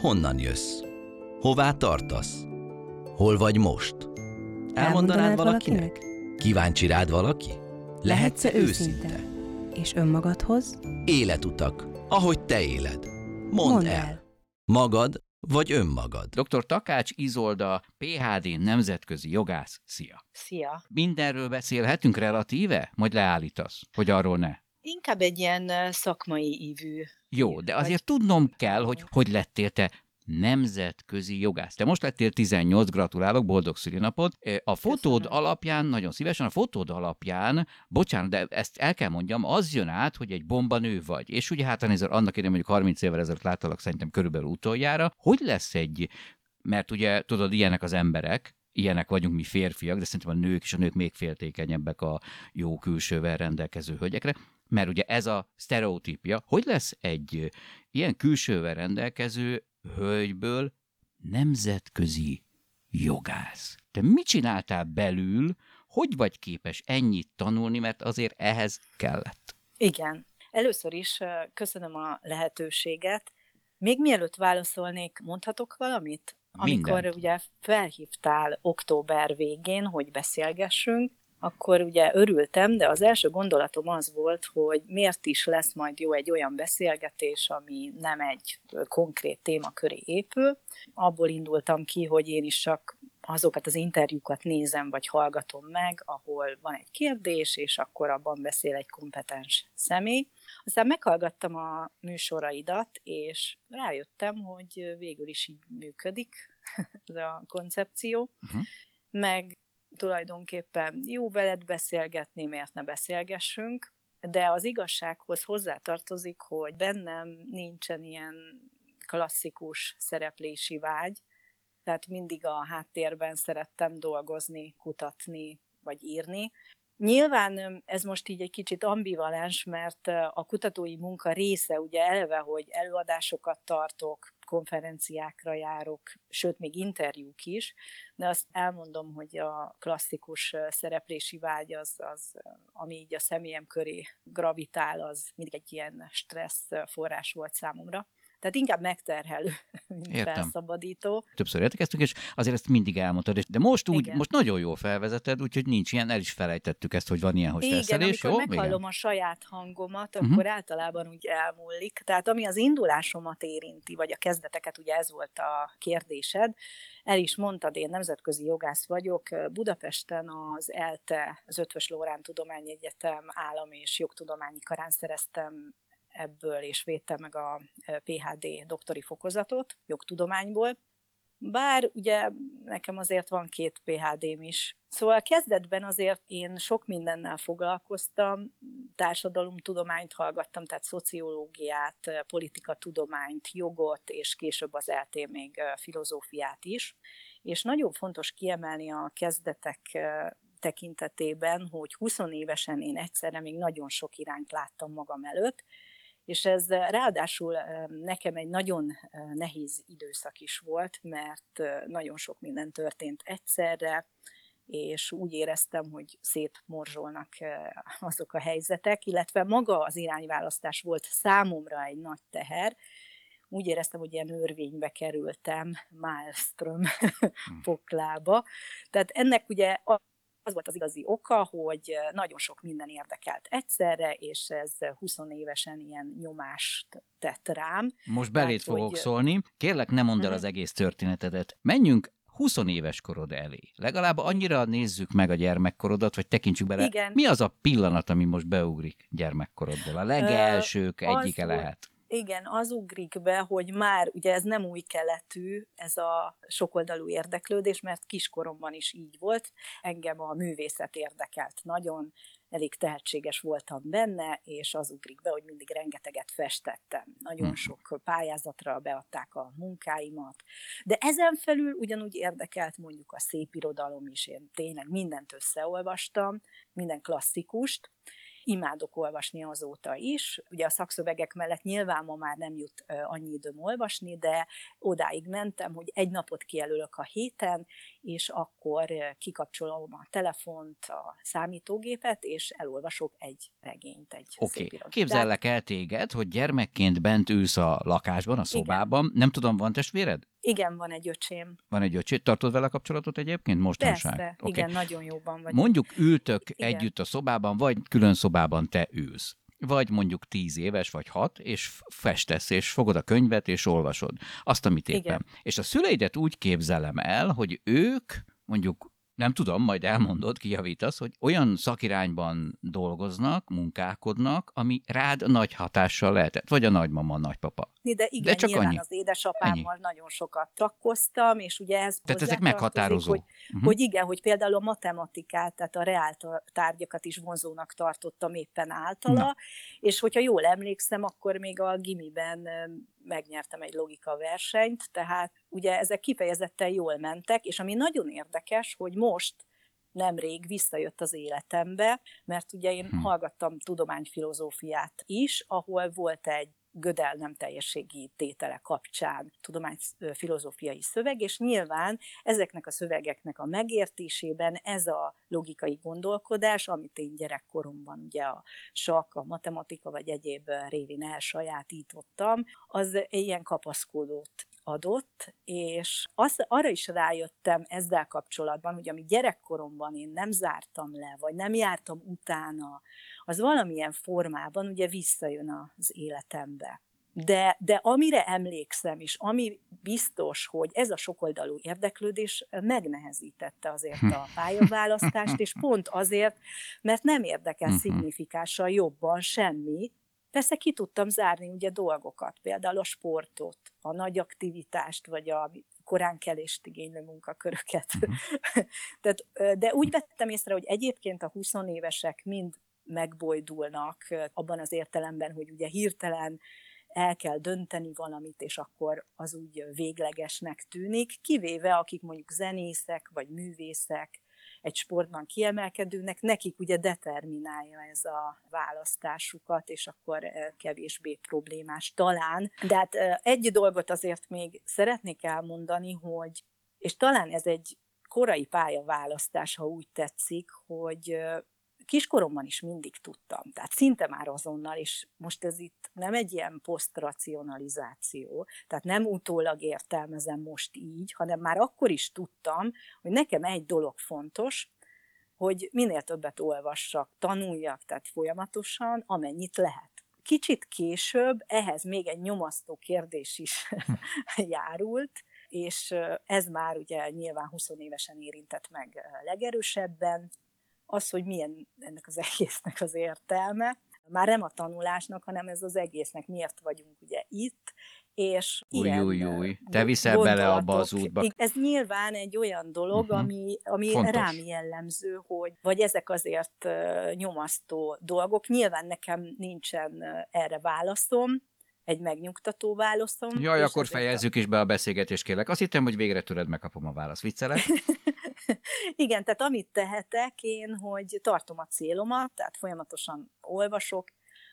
Honnan jössz? Hová tartasz? Hol vagy most? Elmondanád Elmondanád valakinek? valakinek? Kíváncsi rád valaki? Lehetsz-e őszinte? őszinte? És önmagadhoz? Életutak, ahogy te éled. Mondd, Mondd el. el. Magad vagy önmagad? Dr. Takács Izolda, PHD nemzetközi jogász. Szia! Szia! Mindenről beszélhetünk relatíve? Majd leállítasz, hogy arról ne. Inkább egy ilyen szakmai ívű. Jó, de azért tudnom kell, hogy hogy lettél te nemzetközi jogász. Te most lettél 18, gratulálok, boldog szülinapot. A fotód Köszönöm. alapján, nagyon szívesen, a fotód alapján, bocsánat, de ezt el kell mondjam, az jön át, hogy egy bombanő vagy. És ugye hát annak idején mondjuk 30 évvel ezelőtt láttalak szerintem körülbelül utoljára. Hogy lesz egy, mert ugye tudod, ilyenek az emberek, ilyenek vagyunk mi férfiak, de szerintem a nők és a nők még féltékenyebbek a jó külsővel rendelkező hölgyekre, mert ugye ez a sztereotípia, hogy lesz egy ilyen külsővel rendelkező hölgyből nemzetközi jogász. Te mit csináltál belül, hogy vagy képes ennyit tanulni, mert azért ehhez kellett? Igen. Először is köszönöm a lehetőséget. Még mielőtt válaszolnék, mondhatok valamit? Amikor Mindent. ugye felhívtál október végén, hogy beszélgessünk, akkor ugye örültem, de az első gondolatom az volt, hogy miért is lesz majd jó egy olyan beszélgetés, ami nem egy konkrét téma köré épül. Abból indultam ki, hogy én is csak azokat az interjúkat nézem vagy hallgatom meg, ahol van egy kérdés, és akkor abban beszél egy kompetens személy. Aztán meghallgattam a műsoraidat, és rájöttem, hogy végül is így működik ez a koncepció, Uh-huh. meg tulajdonképpen jó veled beszélgetni, miért ne beszélgessünk, de az igazsághoz hozzátartozik, hogy bennem nincsen ilyen klasszikus szereplési vágy, tehát mindig a háttérben szerettem dolgozni, kutatni vagy írni. Nyilván ez most így egy kicsit ambivalens, mert a kutatói munka része ugye eleve, hogy előadásokat tartok, konferenciákra járok, sőt, még interjúk is, de azt elmondom, hogy a klasszikus szereplési vágy az, az ami így a személyem köré gravitál, az mindig egy ilyen stressz forrás volt számomra. Tehát inkább megterhelő, mint Értem. felszabadító. Többször értekeztünk, és azért ezt mindig elmondtad, de most úgy, Igen. most nagyon jól felvezeted, úgyhogy nincs ilyen, el is felejtettük ezt, hogy van ilyen, hogy Igen, stresszelés, amikor jó? meghallom a saját hangomat, Mhm. akkor általában úgy elmúlik. Tehát ami az indulásomat érinti, vagy a kezdeteket, ugye ez volt a kérdésed, el is mondtad, én nemzetközi jogász vagyok. Budapesten az ELTE, az Ötvös Lórán Tudományegyetem állam és jogtudományi karán szereztem ebből, és védtem meg a PhD doktori fokozatot jogtudományból. Bár ugye nekem azért van két PhD-m is. Szóval kezdetben azért én sok mindennel foglalkoztam, társadalomtudományt hallgattam, tehát szociológiát, politikatudományt, jogot, és később az elté még filozófiát is. És nagyon fontos kiemelni a kezdetek tekintetében, hogy 20 évesen én egyszerre még nagyon sok irányt láttam magam előtt, és ez ráadásul nekem egy nagyon eh, nehéz időszak is volt, mert nagyon sok minden történt egyszerre, és úgy éreztem, hogy szétmorzsolnak eh, azok a helyzetek, illetve maga az irányválasztás volt számomra egy nagy teher. Úgy éreztem, hogy ilyen örvénybe kerültem, Maelström poklába. Tehát ennek ugye az volt az igazi oka, hogy nagyon sok minden érdekelt egyszerre, és ez 20 évesen ilyen nyomást tett rám. Most beléd Hát, fogok hogy- szólni. Kérlek, ne mondd el Mhm. az egész történetedet. Menjünk 20 éves korod elé. Legalább annyira nézzük meg a gyermekkorodat, vagy tekintsük bele. Igen. Mi az a pillanat, ami most beugrik gyermekkorodból? A legelsők az egyike volt- lehet. Igen, az ugrik be, hogy már ugye ez nem új keletű, ez a sokoldalú érdeklődés, mert kiskoromban is így volt. Engem a művészet érdekelt nagyon, elég tehetséges voltam benne, és az ugrik be, hogy mindig rengeteget festettem. Nagyon Mhm. sok pályázatra beadták a munkáimat. De ezen felül ugyanúgy érdekelt mondjuk a szépirodalom is. Én tényleg mindent összeolvastam, minden klasszikust, imádok olvasni azóta is. Ugye a szakszövegek mellett nyilván ma már nem jut annyi időm olvasni, de odáig mentem, hogy egy napot kijelölök a héten, és akkor kikapcsolom a telefont, a számítógépet, és elolvasok egy regényt, egy Oké, okay. képzellek el téged, hogy gyermekként bent ülsz a lakásban, a szobában. Igen. Nem tudom, van testvéred? Igen, van egy öcsém. Van egy öcsém. Tartod vele kapcsolatot egyébként mostanság? Persze, okay. igen, nagyon jóban vagy. Mondjuk ültök igen. együtt a szobában, vagy külön szobában te ülsz vagy mondjuk tíz éves, vagy hat, és festesz, és fogod a könyvet, és olvasod azt, amit éppen. Igen. És a szüleidet úgy képzelem el, hogy ők mondjuk nem tudom, majd elmondod, kijavítasz, hogy olyan szakirányban dolgoznak, munkálkodnak, ami rád nagy hatással lehetett, vagy a nagymama, a nagypapa. De igen, De csak nyilván annyi. az édesapámmal ennyi. nagyon sokat trakkoztam, és ugye ez Tehát ezek meghatározó. Hogy, uh-huh. hogy igen, hogy például a matematikát, tehát a reál tárgyakat is vonzónak tartottam éppen általa, Na. és hogyha jól emlékszem, akkor még a gimiben megnyertem egy logika versenyt, tehát ugye ezek kifejezetten jól mentek, és ami nagyon érdekes, hogy most nemrég visszajött az életembe, mert ugye én hm. hallgattam tudományfilozófiát is, ahol volt egy Gödel nem teljességi tétele kapcsán tudományfilozófiai szöveg, és nyilván ezeknek a szövegeknek a megértésében ez a logikai gondolkodás, amit én gyerekkoromban ugye a sak, a matematika vagy egyéb révén elsajátítottam, az ilyen kapaszkodót adott, és az, arra is rájöttem ezzel kapcsolatban, hogy ami gyerekkoromban én nem zártam le, vagy nem jártam utána, az valamilyen formában ugye visszajön az életembe. De, de amire emlékszem, és ami biztos, hogy ez a sokoldalú érdeklődés megnehezítette azért a pályaválasztást, és pont azért, mert nem érdekel szignifikással jobban semmi, Persze ki tudtam zárni ugye dolgokat, például a sportot, a nagy aktivitást, vagy a koránkelést igénylő munkaköröket. Mhm. Tehát, de úgy vettem észre, hogy egyébként a 20 évesek mind megbojdulnak abban az értelemben, hogy ugye hirtelen el kell dönteni valamit, és akkor az úgy véglegesnek tűnik, kivéve akik mondjuk zenészek, vagy művészek, egy sportban kiemelkedőnek, nekik ugye determinálja ez a választásukat, és akkor kevésbé problémás talán. De hát egy dolgot azért még szeretnék elmondani, hogy, és talán ez egy korai pályaválasztás, ha úgy tetszik, hogy kiskoromban is mindig tudtam, tehát szinte már azonnal, és most ez itt nem egy ilyen posztracionalizáció, tehát nem utólag értelmezem most így, hanem már akkor is tudtam, hogy nekem egy dolog fontos, hogy minél többet olvassak, tanuljak, tehát folyamatosan, amennyit lehet. Kicsit később ehhez még egy nyomasztó kérdés is járult, és ez már ugye nyilván 20 évesen érintett meg legerősebben, az, hogy milyen ennek az egésznek az értelme, már nem a tanulásnak, hanem ez az egésznek miért vagyunk ugye itt, és új, ilyen új, új. Te viszel bele abba az útba. Ez nyilván egy olyan dolog, uh-huh. ami, ami rám jellemző, hogy vagy ezek azért nyomasztó dolgok. Nyilván nekem nincsen erre válaszom, egy megnyugtató válaszom. Jaj, akkor fejezzük a... is be a beszélgetést, kérlek. Azt hittem, hogy végre tőled megkapom a választ. Viccelek? Igen, tehát amit tehetek én, hogy tartom a célomat, tehát folyamatosan olvasok,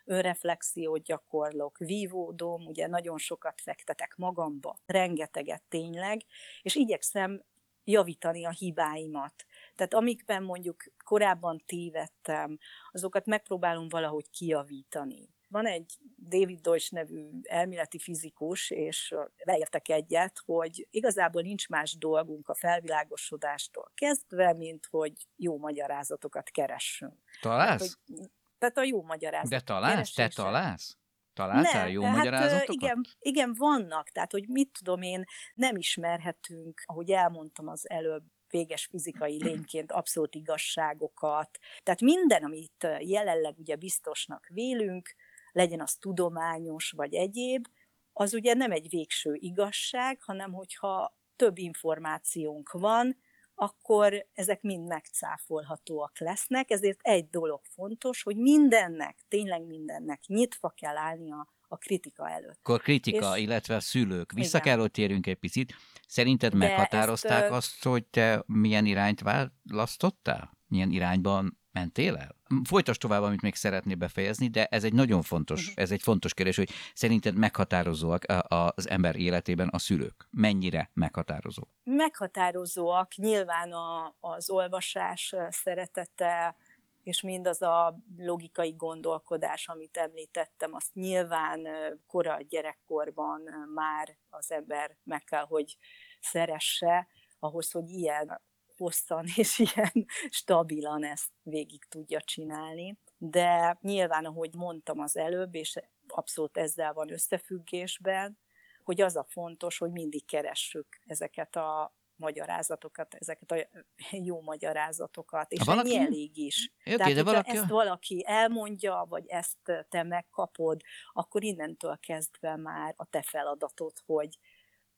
önreflexiót gyakorlok, vívódom, ugye nagyon sokat fektetek magamba, rengeteget tényleg, és igyekszem javítani a hibáimat. Tehát amikben mondjuk korábban tévedtem, azokat megpróbálom valahogy kijavítani. Van egy David Deutsch nevű elméleti fizikus, és beértek egyet, hogy igazából nincs más dolgunk a felvilágosodástól kezdve, mint hogy jó magyarázatokat keressünk. Találsz? Tehát, hogy, tehát a jó magyarázat. De találsz? Te találsz? Találtál jó hát, magyarázatokat? Igen, igen, vannak. Tehát, hogy mit tudom én, nem ismerhetünk, ahogy elmondtam az előbb, véges fizikai lényként abszolút igazságokat. Tehát minden, amit jelenleg ugye biztosnak vélünk, legyen az tudományos vagy egyéb, az ugye nem egy végső igazság, hanem hogyha több információnk van, akkor ezek mind megcáfolhatóak lesznek, ezért egy dolog fontos, hogy mindennek, tényleg mindennek nyitva kell állnia a kritika előtt. Akkor kritika, és, illetve a szülők. Vissza igen. kell, hogy térjünk egy picit. Szerinted De meghatározták ezt, azt, hogy te milyen irányt választottál? Milyen irányban Mentél el? Folytasd tovább, amit még szeretné befejezni, de ez egy nagyon fontos, uh-huh. ez egy fontos kérdés, hogy szerinted meghatározóak az ember életében a szülők? Mennyire meghatározó? Meghatározóak nyilván a, az olvasás szeretete, és mindaz a logikai gondolkodás, amit említettem, azt nyilván kora gyerekkorban már az ember meg kell, hogy szeresse, ahhoz, hogy ilyen hosszan és ilyen stabilan ezt végig tudja csinálni. De nyilván, ahogy mondtam az előbb, és abszolút ezzel van összefüggésben, hogy az a fontos, hogy mindig keressük ezeket a magyarázatokat, ezeket a jó magyarázatokat, és valaki... ennyi elég is. Okay, Tehát, de valaki... ezt valaki elmondja, vagy ezt te megkapod, akkor innentől kezdve már a te feladatod, hogy,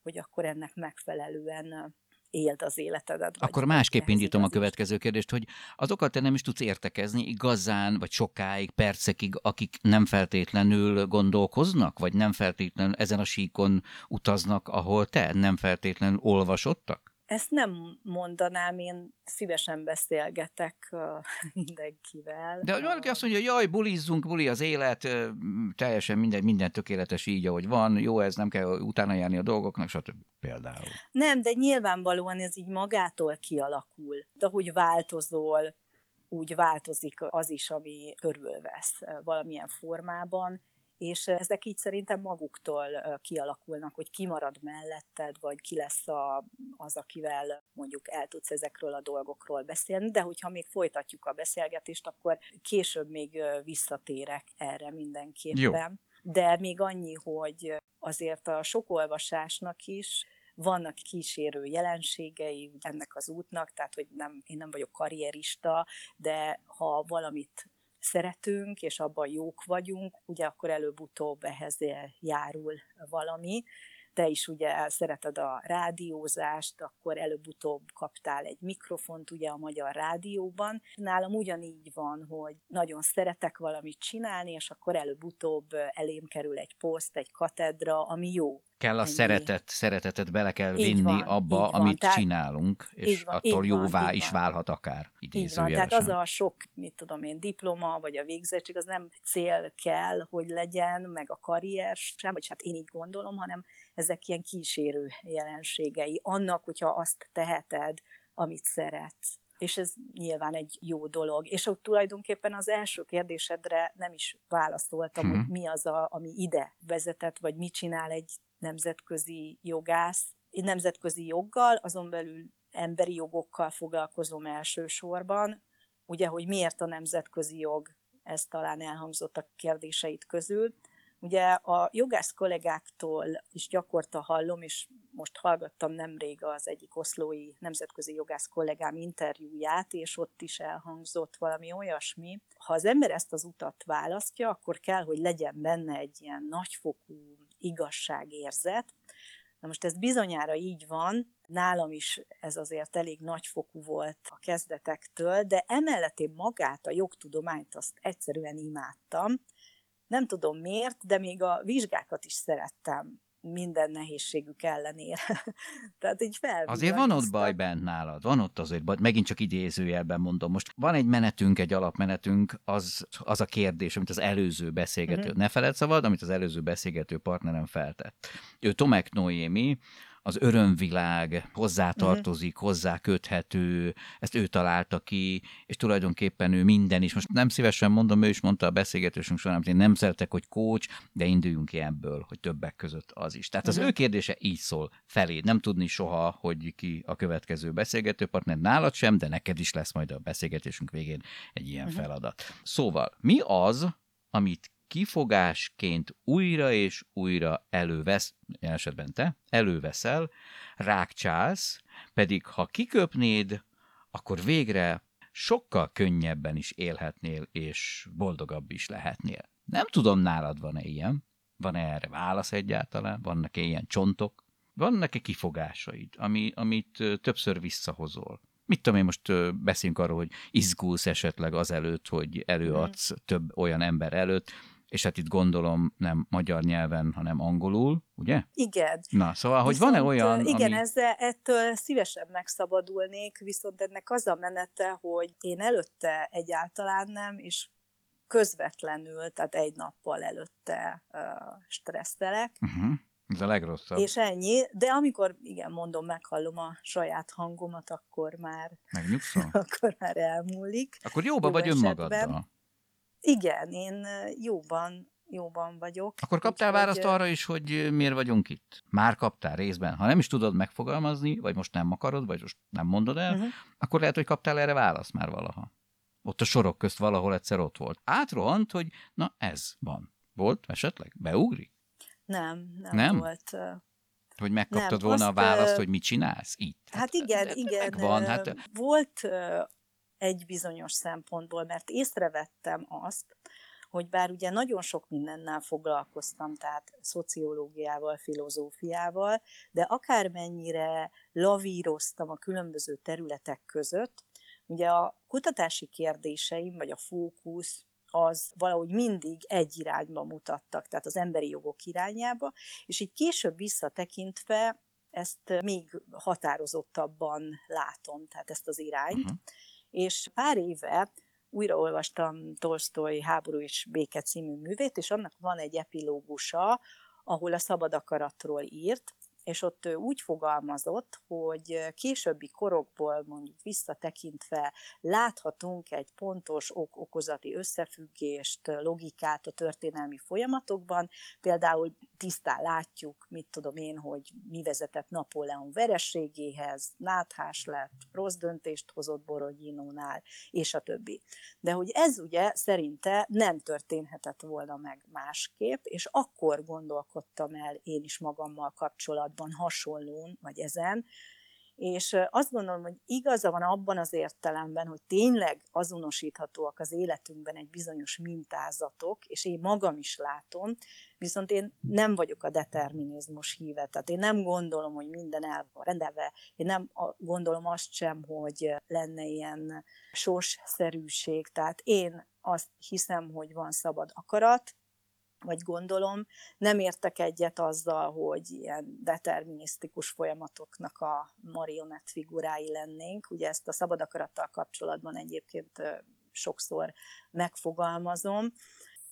hogy akkor ennek megfelelően éld az életedet. Akkor másképp indítom a következő kérdést, hogy azokat te nem is tudsz értekezni igazán, vagy sokáig, percekig, akik nem feltétlenül gondolkoznak, vagy nem feltétlenül ezen a síkon utaznak, ahol te nem feltétlenül olvasottak? Ezt nem mondanám, én szívesen beszélgetek mindenkivel. De hogy valaki azt mondja, jaj, bulizzunk, buli az élet, teljesen minden, minden tökéletes így, ahogy van, jó, ez nem kell utána járni a dolgoknak, stb. például. Nem, de nyilvánvalóan ez így magától kialakul. De ahogy változol, úgy változik az is, ami körülvesz valamilyen formában, és ezek így szerintem maguktól kialakulnak, hogy ki marad melletted, vagy ki lesz a, az, akivel mondjuk el tudsz ezekről a dolgokról beszélni, de hogyha még folytatjuk a beszélgetést, akkor később még visszatérek erre mindenképpen. Jó. De még annyi, hogy azért a sok olvasásnak is vannak kísérő jelenségei ennek az útnak, tehát hogy nem, én nem vagyok karrierista, de ha valamit szeretünk, és abban jók vagyunk, ugye akkor előbb-utóbb ehhez járul valami. Te is ugye szereted a rádiózást, akkor előbb-utóbb kaptál egy mikrofont ugye a Magyar Rádióban. Nálam ugyanígy van, hogy nagyon szeretek valamit csinálni, és akkor előbb-utóbb elém kerül egy poszt, egy katedra, ami jó kell a ennyi. szeretet, szeretetet bele kell vinni van, abba, van. amit Tehát, csinálunk, és van, attól jóvá van, is válhat akár. Így van, tehát az a sok, mit tudom én, diploma, vagy a végzettség, az nem cél kell, hogy legyen, meg a karrier sem, vagy hát én így gondolom, hanem ezek ilyen kísérő jelenségei. Annak, hogyha azt teheted, amit szeretsz. És ez nyilván egy jó dolog. És ott tulajdonképpen az első kérdésedre nem is válaszoltam, hmm. hogy mhm. mi az, a, ami ide vezetett, vagy mit csinál egy nemzetközi jogász, nemzetközi joggal, azon belül emberi jogokkal foglalkozom elsősorban. Ugye, hogy miért a nemzetközi jog, ez talán elhangzott a kérdéseit közül. Ugye a jogász kollégáktól is gyakorta hallom, és most hallgattam nemrég az egyik oszlói nemzetközi jogász kollégám interjúját, és ott is elhangzott valami olyasmi. Ha az ember ezt az utat választja, akkor kell, hogy legyen benne egy ilyen nagyfokú igazságérzet. Na most ez bizonyára így van, nálam is ez azért elég nagyfokú volt a kezdetektől, de emellett én magát, a jogtudományt azt egyszerűen imádtam. Nem tudom miért, de még a vizsgákat is szerettem minden nehézségük ellenére. Tehát így fel. Azért van ott baj bent nálad, van ott azért baj, megint csak idézőjelben mondom. Most van egy menetünk, egy alapmenetünk, az, az a kérdés, amit az előző beszélgető, uh-huh. ne feled szabad, amit az előző beszélgető partnerem feltett. Ő Tomek Noémi, az örömvilág hozzátartozik, uh-huh. hozzá köthető, ezt ő találta ki, és tulajdonképpen ő minden is. Most nem szívesen mondom, ő is mondta a beszélgetésünk során, hogy én nem szeretek, hogy coach, de induljunk ki ebből, hogy többek között az is. Tehát az uh-huh. ő kérdése így szól felé. Nem tudni soha, hogy ki a következő beszélgetőpartner, nálad sem, de neked is lesz majd a beszélgetésünk végén egy ilyen uh-huh. feladat. Szóval, mi az, amit kifogásként újra és újra elővesz, esetben te, előveszel, rákcsálsz, pedig ha kiköpnéd, akkor végre sokkal könnyebben is élhetnél, és boldogabb is lehetnél. Nem tudom, nálad van-e ilyen? Van-e erre válasz egyáltalán? Vannak-e ilyen csontok? Vannak-e kifogásaid, ami, amit többször visszahozol? mit tudom én, most beszélünk arról, hogy izgulsz esetleg azelőtt, hogy előadsz mm. több olyan ember előtt, és hát itt gondolom nem magyar nyelven, hanem angolul, ugye? Igen. Na, szóval, hogy van-e olyan, Igen, ami... ezzel, ettől szívesen megszabadulnék, viszont ennek az a menete, hogy én előtte egyáltalán nem, és közvetlenül, tehát egy nappal előtte uh, stresszelek. Uh-huh. Ez a legrosszabb. És ennyi, de amikor, igen, mondom, meghallom a saját hangomat, akkor már, Megnyugszol? akkor már elmúlik. Akkor jóba Jó vagy esetben. önmagaddal. Igen, én jóban, jóban vagyok. Akkor kaptál úgyhogy, választ arra is, hogy miért vagyunk itt? Már kaptál részben. Ha nem is tudod megfogalmazni, vagy most nem akarod, vagy most nem mondod el, Uh-huh. akkor lehet, hogy kaptál erre választ már valaha. Ott a sorok közt valahol egyszer ott volt. Átrohant, hogy na ez van. Volt esetleg? Beugrik? Nem, nem, Nem? volt. Hogy megkaptad Nem, volna a azt, választ, ö, hogy mit csinálsz itt? Hát igen, de- de igen. Megvan, hát Volt egy bizonyos szempontból, mert észrevettem azt, hogy bár ugye nagyon sok mindennel foglalkoztam, tehát szociológiával, filozófiával, de akármennyire lavíroztam a különböző területek között, ugye a kutatási kérdéseim, vagy a fókusz, az valahogy mindig egy irányba mutattak, tehát az emberi jogok irányába, és így később visszatekintve ezt még határozottabban látom, tehát ezt az irányt. Uh-huh. És pár éve újraolvastam Tolstoy Háború és béke című művét, és annak van egy epilógusa, ahol a szabad akaratról írt, és ott ő úgy fogalmazott, hogy későbbi korokból mondjuk visszatekintve láthatunk egy pontos ok-okozati összefüggést, logikát a történelmi folyamatokban. Például tisztán látjuk, mit tudom én, hogy mi vezetett Napóleon vereségéhez, náthás lett, rossz döntést hozott Borodinónál, és a többi. De hogy ez ugye szerinte nem történhetett volna meg másképp, és akkor gondolkodtam el én is magammal kapcsolatban hasonlón, vagy ezen, és azt gondolom, hogy igaza van abban az értelemben, hogy tényleg azonosíthatóak az életünkben egy bizonyos mintázatok, és én magam is látom, viszont én nem vagyok a determinizmus híve, tehát én nem gondolom, hogy minden el van rendelve, én nem gondolom azt sem, hogy lenne ilyen sorsszerűség, tehát én azt hiszem, hogy van szabad akarat, vagy gondolom, nem értek egyet azzal, hogy ilyen determinisztikus folyamatoknak a marionett figurái lennénk. Ugye ezt a szabad akarattal kapcsolatban egyébként sokszor megfogalmazom.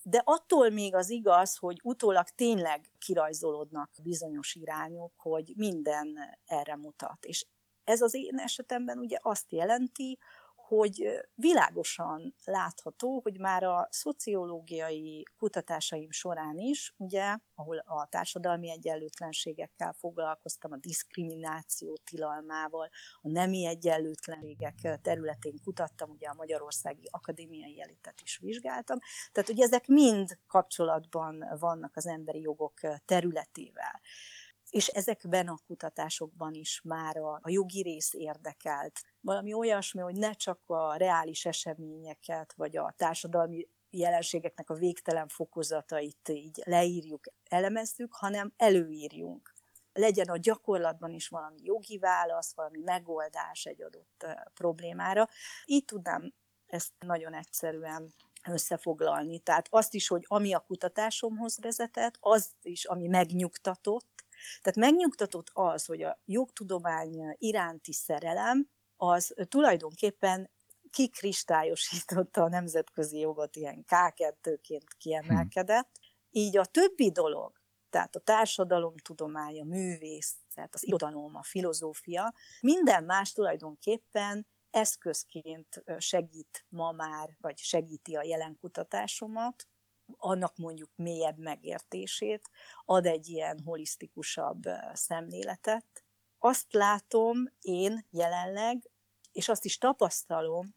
De attól még az igaz, hogy utólag tényleg kirajzolódnak bizonyos irányok, hogy minden erre mutat. És ez az én esetemben ugye azt jelenti, hogy világosan látható, hogy már a szociológiai kutatásaim során is, ugye, ahol a társadalmi egyenlőtlenségekkel foglalkoztam, a diszkrimináció tilalmával, a nemi egyenlőtlenségek területén kutattam, ugye a Magyarországi Akadémiai Elitet is vizsgáltam, tehát ugye ezek mind kapcsolatban vannak az emberi jogok területével és ezekben a kutatásokban is már a, a jogi rész érdekelt. Valami olyasmi, hogy ne csak a reális eseményeket, vagy a társadalmi jelenségeknek a végtelen fokozatait így leírjuk, elemezzük, hanem előírjunk. Legyen a gyakorlatban is valami jogi válasz, valami megoldás egy adott problémára. Így tudnám ezt nagyon egyszerűen összefoglalni. Tehát azt is, hogy ami a kutatásomhoz vezetett, az is, ami megnyugtatott, tehát megnyugtatott az, hogy a jogtudomány iránti szerelem az tulajdonképpen kikristályosította a nemzetközi jogot, ilyen K2-ként kiemelkedett. Így a többi dolog, tehát a társadalomtudomány, a művészet, az irodalom, a filozófia, minden más tulajdonképpen eszközként segít ma már, vagy segíti a jelen kutatásomat, annak mondjuk mélyebb megértését, ad egy ilyen holisztikusabb szemléletet. Azt látom én jelenleg, és azt is tapasztalom,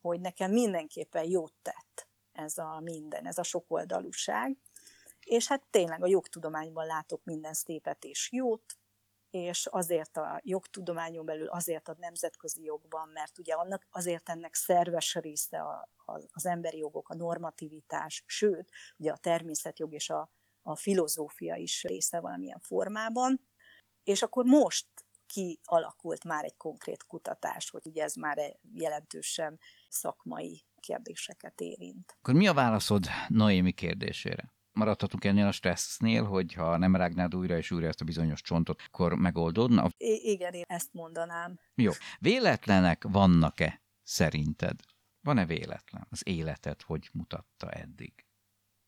hogy nekem mindenképpen jót tett ez a minden, ez a sokoldalúság. És hát tényleg a jogtudományban látok minden szépet és jót, és azért a jogtudományon belül, azért a nemzetközi jogban, mert ugye annak azért ennek szerves része a, a, az emberi jogok, a normativitás, sőt, ugye a természetjog és a, a filozófia is része valamilyen formában. És akkor most kialakult már egy konkrét kutatás, hogy ugye ez már jelentősen szakmai kérdéseket érint. Akkor mi a válaszod Noémi kérdésére? Maradhatunk ennél a stressznél, hogy ha nem rágnád újra és újra ezt a bizonyos csontot, akkor megoldódna? I- igen, én ezt mondanám. Jó. Véletlenek vannak-e szerinted? Van-e véletlen az életed, hogy mutatta eddig?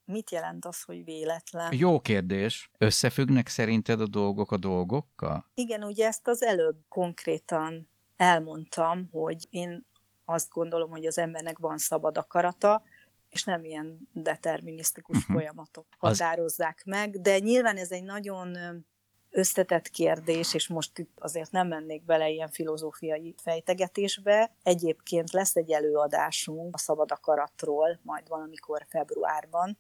Mit jelent az, hogy véletlen? Jó kérdés. Összefüggnek szerinted a dolgok a dolgokkal? Igen, ugye ezt az előbb konkrétan elmondtam, hogy én azt gondolom, hogy az embernek van szabad akarata, és nem ilyen determinisztikus uh-huh. folyamatok határozzák az... meg, de nyilván ez egy nagyon összetett kérdés, és most itt azért nem mennék bele ilyen filozófiai fejtegetésbe. Egyébként lesz egy előadásunk a szabad akaratról, majd valamikor februárban,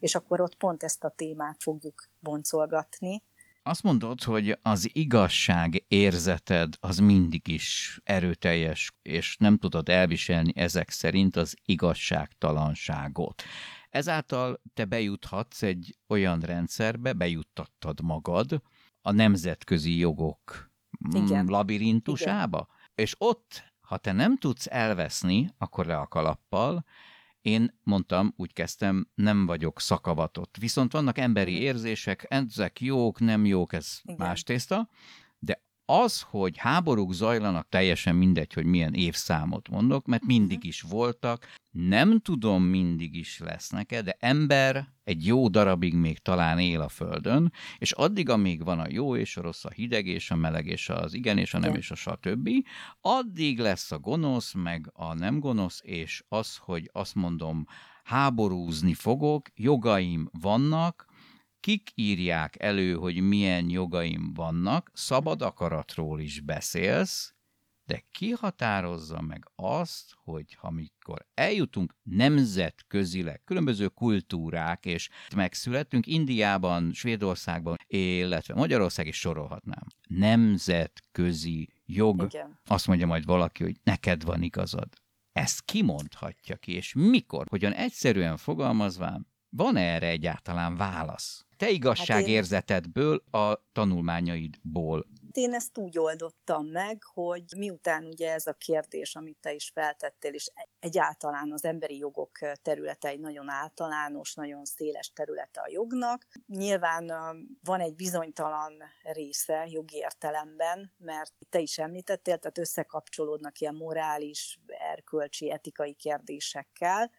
és akkor ott pont ezt a témát fogjuk boncolgatni. Azt mondod, hogy az igazság érzeted az mindig is erőteljes, és nem tudod elviselni ezek szerint az igazságtalanságot. Ezáltal te bejuthatsz egy olyan rendszerbe, bejuttattad magad a nemzetközi jogok mm, Igen. labirintusába, Igen. és ott, ha te nem tudsz elveszni, akkor le a kalappal, én mondtam, úgy kezdtem, nem vagyok szakavatott. Viszont vannak emberi érzések, ezek jók, nem jók, ez Igen. más tészta, az, hogy háborúk zajlanak, teljesen mindegy, hogy milyen évszámot mondok, mert mindig is voltak, nem tudom, mindig is lesznek-e, de ember egy jó darabig még talán él a Földön, és addig, amíg van a jó és a rossz, a hideg és a meleg és az igen és a nem és a stb., addig lesz a gonosz, meg a nem gonosz, és az, hogy azt mondom, háborúzni fogok, jogaim vannak, kik írják elő, hogy milyen jogaim vannak, szabad akaratról is beszélsz, de ki határozza meg azt, hogy amikor eljutunk nemzetközileg, különböző kultúrák, és megszületünk Indiában, Svédországban, illetve Magyarország is sorolhatnám. Nemzetközi jog. Igen. Azt mondja majd valaki, hogy neked van igazad. Ezt kimondhatja ki, és mikor? Hogyan egyszerűen fogalmazván, van -e erre egyáltalán válasz? Te igazságérzetedből, a tanulmányaidból én ezt úgy oldottam meg, hogy miután ugye ez a kérdés, amit te is feltettél, és egyáltalán az emberi jogok területe egy nagyon általános, nagyon széles területe a jognak. Nyilván van egy bizonytalan része jogi értelemben, mert te is említettél, tehát összekapcsolódnak ilyen morális, erkölcsi, etikai kérdésekkel,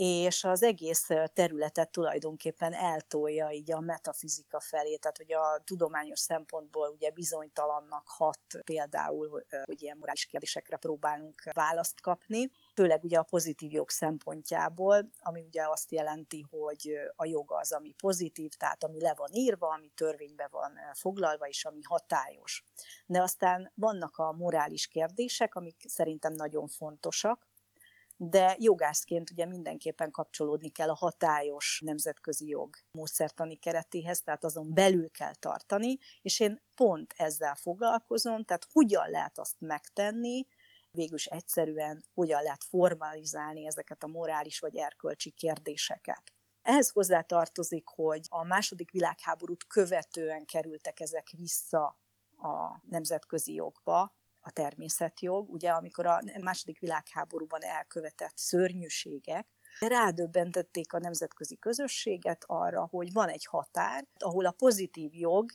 és az egész területet tulajdonképpen eltolja így a metafizika felé, tehát hogy a tudományos szempontból ugye bizonytalannak hat például, hogy ilyen morális kérdésekre próbálunk választ kapni, főleg ugye a pozitív jog szempontjából, ami ugye azt jelenti, hogy a jog az, ami pozitív, tehát ami le van írva, ami törvénybe van foglalva, és ami hatályos. De aztán vannak a morális kérdések, amik szerintem nagyon fontosak, de jogászként ugye mindenképpen kapcsolódni kell a hatályos nemzetközi jog módszertani keretéhez, tehát azon belül kell tartani, és én pont ezzel foglalkozom, tehát hogyan lehet azt megtenni, végülis egyszerűen hogyan lehet formalizálni ezeket a morális vagy erkölcsi kérdéseket. Ehhez hozzá tartozik, hogy a második világháborút követően kerültek ezek vissza a nemzetközi jogba, a természetjog, ugye amikor a második világháborúban elkövetett szörnyűségek, rádöbbentették a nemzetközi közösséget arra, hogy van egy határ, ahol a pozitív jog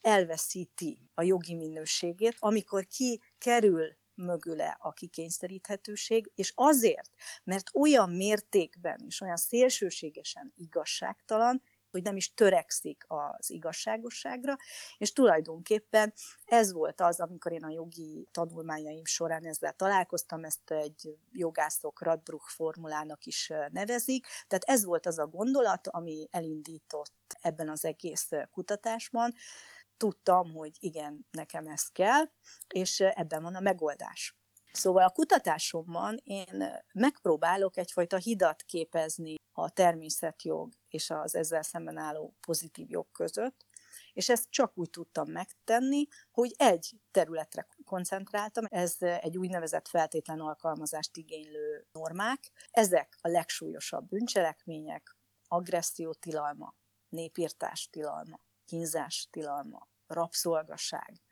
elveszíti a jogi minőségét, amikor ki kerül mögüle a kikényszeríthetőség, és azért, mert olyan mértékben és olyan szélsőségesen igazságtalan, hogy nem is törekszik az igazságosságra, és tulajdonképpen ez volt az, amikor én a jogi tanulmányaim során ezzel találkoztam, ezt egy jogászok Radbruch formulának is nevezik, tehát ez volt az a gondolat, ami elindított ebben az egész kutatásban, tudtam, hogy igen, nekem ez kell, és ebben van a megoldás. Szóval a kutatásomban én megpróbálok egyfajta hidat képezni a természetjog és az ezzel szemben álló pozitív jog között, és ezt csak úgy tudtam megtenni, hogy egy területre koncentráltam, ez egy úgynevezett feltétlen alkalmazást igénylő normák. Ezek a legsúlyosabb bűncselekmények, agresszió tilalma, népírtás tilalma, kínzás tilalma, rabszolgaság,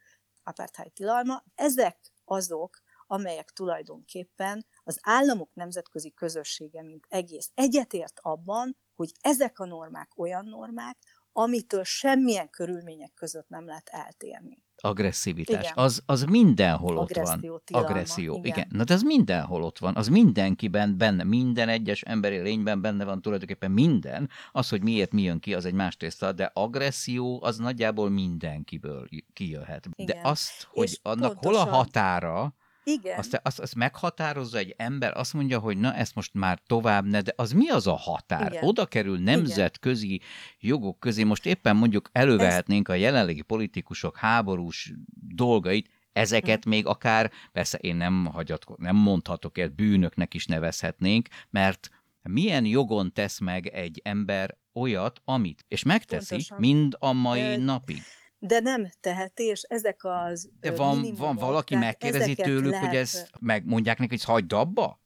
apartheid tilalma. Ezek azok, amelyek tulajdonképpen az államok nemzetközi közössége, mint egész egyetért abban, hogy ezek a normák olyan normák, amitől semmilyen körülmények között nem lehet eltérni. Agresszivitás. Igen. Az, az mindenhol ott van. Tilalma. Agresszió. Igen. igen. Na de az mindenhol ott van. Az mindenkiben benne. Minden egyes emberi lényben benne van tulajdonképpen minden. Az, hogy miért mi jön ki, az egy más tészta, de agresszió az nagyjából mindenkiből kijöhet. Igen. De azt, hogy És annak pontosan... hol a határa, igen. Azt, azt, azt meghatározza egy ember, azt mondja, hogy na, ezt most már tovább ne, de az mi az a határ? Igen. Oda kerül nemzetközi Igen. jogok közé, most éppen mondjuk elővehetnénk a jelenlegi politikusok háborús dolgait, Ezeket hmm. még akár, persze én nem hagyatko, nem mondhatok el, bűnöknek is nevezhetnénk, mert milyen jogon tesz meg egy ember olyat, amit, és megteszi Pontosan. mind a mai De... napig de nem teheti, és ezek az De van, van valaki megkérdezi tőlük, lehet... hogy ezt megmondják neki, hogy hagyd abba?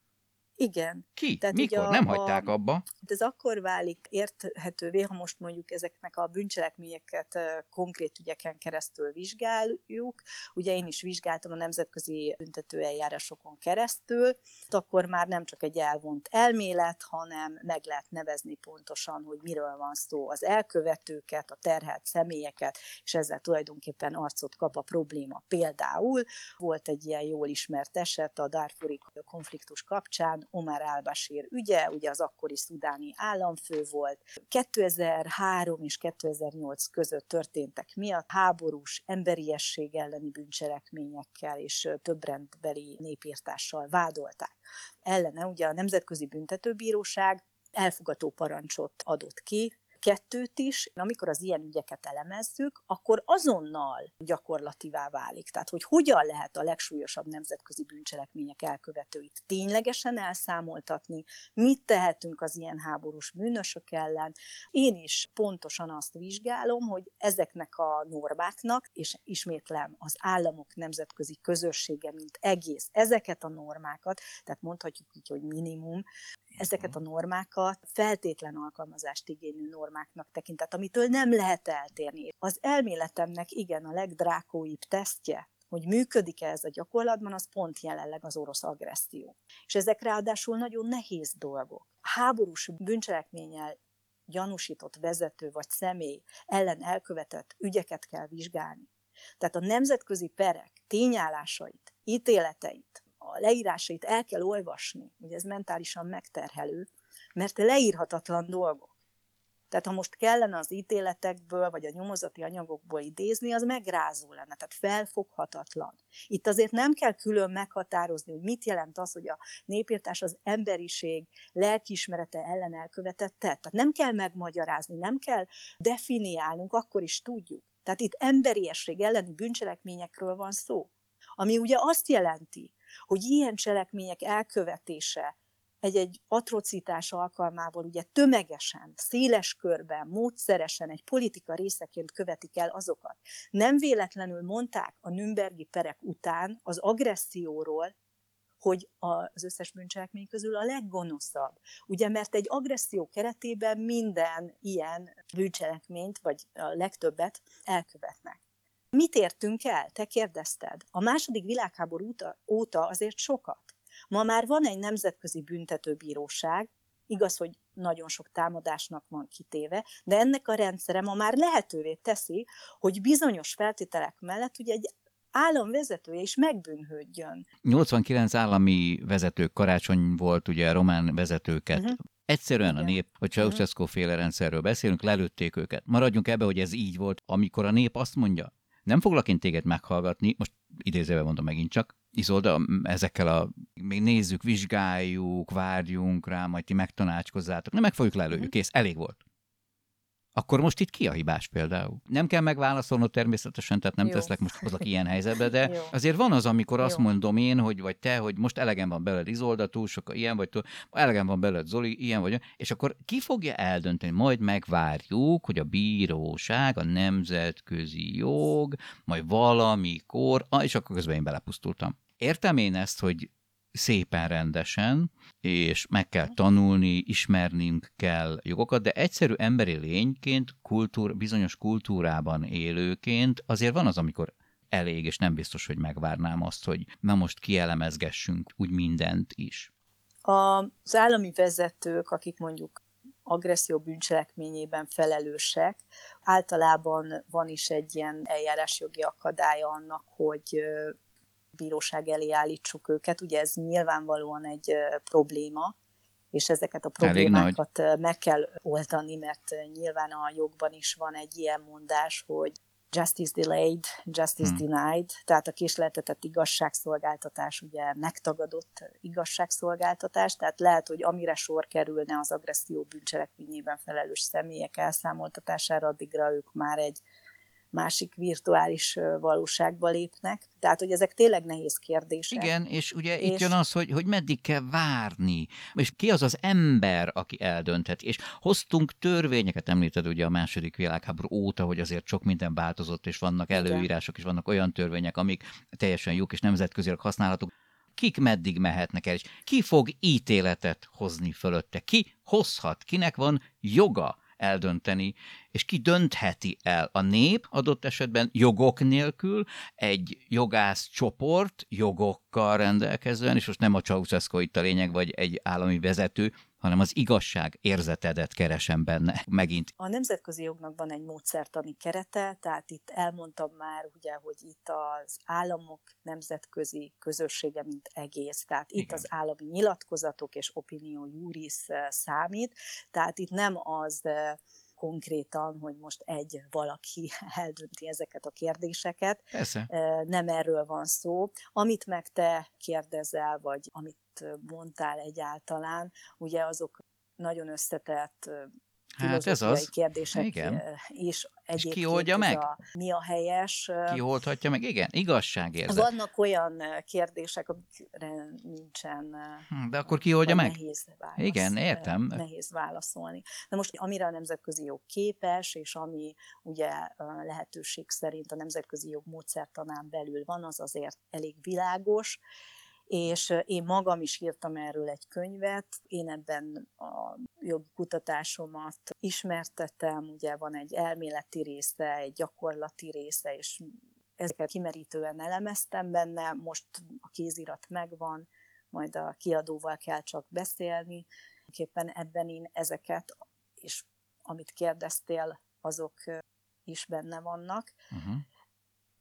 Igen. Ki? Tehát Mikor? A, Nem hagyták abba? Hát ez akkor válik érthetővé, ha most mondjuk ezeknek a bűncselekményeket konkrét ügyeken keresztül vizsgáljuk. Ugye én is vizsgáltam a nemzetközi büntetőeljárásokon keresztül, akkor már nem csak egy elvont elmélet, hanem meg lehet nevezni pontosan, hogy miről van szó az elkövetőket, a terhelt személyeket, és ezzel tulajdonképpen arcot kap a probléma. Például volt egy ilyen jól ismert eset a Darfuri konfliktus kapcsán, Omar al-Bashir ügye, ugye az akkori szudáni államfő volt. 2003 és 2008 között történtek miatt háborús, emberiesség elleni bűncselekményekkel és többrendbeli népírtással vádolták. Ellene ugye a Nemzetközi Büntetőbíróság elfogató parancsot adott ki, kettőt is, amikor az ilyen ügyeket elemezzük, akkor azonnal gyakorlativá válik. Tehát, hogy hogyan lehet a legsúlyosabb nemzetközi bűncselekmények elkövetőit ténylegesen elszámoltatni, mit tehetünk az ilyen háborús bűnösök ellen. Én is pontosan azt vizsgálom, hogy ezeknek a normáknak, és ismétlem, az államok nemzetközi közössége, mint egész, ezeket a normákat, tehát mondhatjuk így, hogy minimum, ezeket a normákat feltétlen alkalmazást igénylő normáknak tekintett, amitől nem lehet eltérni. Az elméletemnek igen a legdrákóibb tesztje, hogy működik-e ez a gyakorlatban, az pont jelenleg az orosz agresszió. És ezek ráadásul nagyon nehéz dolgok. Háborús bűncselekménnyel gyanúsított vezető vagy személy ellen elkövetett ügyeket kell vizsgálni. Tehát a nemzetközi perek tényállásait, ítéleteit, a leírásait el kell olvasni, ugye ez mentálisan megterhelő, mert leírhatatlan dolgok. Tehát ha most kellene az ítéletekből, vagy a nyomozati anyagokból idézni, az megrázó lenne, tehát felfoghatatlan. Itt azért nem kell külön meghatározni, hogy mit jelent az, hogy a népírtás az emberiség lelkiismerete ellen elkövetett tett. Tehát nem kell megmagyarázni, nem kell definiálnunk, akkor is tudjuk. Tehát itt emberiesség elleni bűncselekményekről van szó. Ami ugye azt jelenti, hogy ilyen cselekmények elkövetése egy-egy atrocitás alkalmából ugye tömegesen, széles körben, módszeresen egy politika részeként követik el azokat. Nem véletlenül mondták a Nürnbergi perek után az agresszióról, hogy az összes bűncselekmény közül a leggonoszabb. Ugye, mert egy agresszió keretében minden ilyen bűncselekményt, vagy a legtöbbet elkövetnek. Mit értünk el? Te kérdezted. A második világháború óta, azért sokat. Ma már van egy nemzetközi büntetőbíróság, igaz, hogy nagyon sok támadásnak van kitéve, de ennek a rendszere ma már lehetővé teszi, hogy bizonyos feltételek mellett ugye egy állam vezetője is megbűnhődjön. 89 állami vezetők, karácsony volt ugye a román vezetőket. Uh-huh. Egyszerűen Igen. a nép, hogy mhm. Ceausescu féle rendszerről beszélünk, lelőtték őket. Maradjunk ebbe, hogy ez így volt, amikor a nép azt mondja, nem foglak én téged meghallgatni, most idézővel mondom megint csak, Izolda, ezekkel a, még nézzük, vizsgáljuk, várjunk rá, majd ti megtanácskozzátok, nem meg fogjuk lelőjük, mhm. kész, elég volt. Akkor most itt ki a hibás például? Nem kell megválaszolnod természetesen, tehát nem Jó. teszlek most hozok ilyen helyzetbe, de Jó. azért van az, amikor Jó. azt mondom én, hogy vagy te, hogy most elegem van belőled Izolda, túl sok ilyen vagy, túl, elegem van belőled Zoli, ilyen vagy, és akkor ki fogja eldönteni? Majd megvárjuk, hogy a bíróság, a nemzetközi jog, majd valamikor, ah, és akkor közben én belepusztultam. Értem én ezt, hogy szépen rendesen, és meg kell tanulni, ismernünk kell jogokat, de egyszerű emberi lényként, kultúr, bizonyos kultúrában élőként azért van az, amikor elég, és nem biztos, hogy megvárnám azt, hogy na most kielemezgessünk úgy mindent is. Az állami vezetők, akik mondjuk agresszió bűncselekményében felelősek, általában van is egy ilyen eljárásjogi akadálya annak, hogy bíróság elé állítsuk őket. Ugye ez nyilvánvalóan egy probléma, és ezeket a problémákat meg kell oltani, mert nyilván a jogban is van egy ilyen mondás, hogy justice delayed, justice hmm. denied, tehát a késleltetett igazságszolgáltatás ugye megtagadott igazságszolgáltatás, tehát lehet, hogy amire sor kerülne az agresszió bűncselekményében felelős személyek elszámoltatására, addigra ők már egy másik virtuális valóságba lépnek. Tehát, hogy ezek tényleg nehéz kérdések. Igen, és ugye és... itt jön az, hogy, hogy meddig kell várni, és ki az az ember, aki eldönthet. És hoztunk törvényeket, említed ugye a második világháború óta, hogy azért sok minden változott, és vannak előírások, és vannak olyan törvények, amik teljesen jók és nemzetközileg használhatók kik meddig mehetnek el, és ki fog ítéletet hozni fölötte, ki hozhat, kinek van joga eldönteni, és ki döntheti el? A nép adott esetben jogok nélkül, egy jogász csoport jogokkal rendelkezően, és most nem a Ceausescu itt a lényeg, vagy egy állami vezető, hanem az igazság érzetedet keresem benne megint. A nemzetközi jognak van egy módszertani kerete, tehát itt elmondtam már, ugye, hogy itt az államok nemzetközi közössége, mint egész, tehát itt Igen. az állami nyilatkozatok és opinió juris eh, számít, tehát itt nem az eh, konkrétan, hogy most egy valaki eldönti ezeket a kérdéseket. Persze. Nem erről van szó. Amit meg te kérdezel, vagy amit mondtál egyáltalán, ugye azok nagyon összetett hát ez az. kérdések Igen. is egyébként ki oldja meg? A, mi a helyes. Ki oldhatja meg? Igen, igazságérzet. Vannak olyan kérdések, amikre nincsen hm, De akkor ki oldja meg? Nehéz válasz, Igen, értem. Nehéz válaszolni. De most amire a nemzetközi jog képes, és ami ugye lehetőség szerint a nemzetközi jog módszertanán belül van, az azért elég világos, és én magam is írtam erről egy könyvet, én ebben a jogi kutatásomat ismertetem, ugye van egy elméleti része, egy gyakorlati része, és ezeket kimerítően elemeztem benne, most a kézirat megvan, majd a kiadóval kell csak beszélni. Képpen ebben én ezeket, és amit kérdeztél, azok is benne vannak. Uh-huh.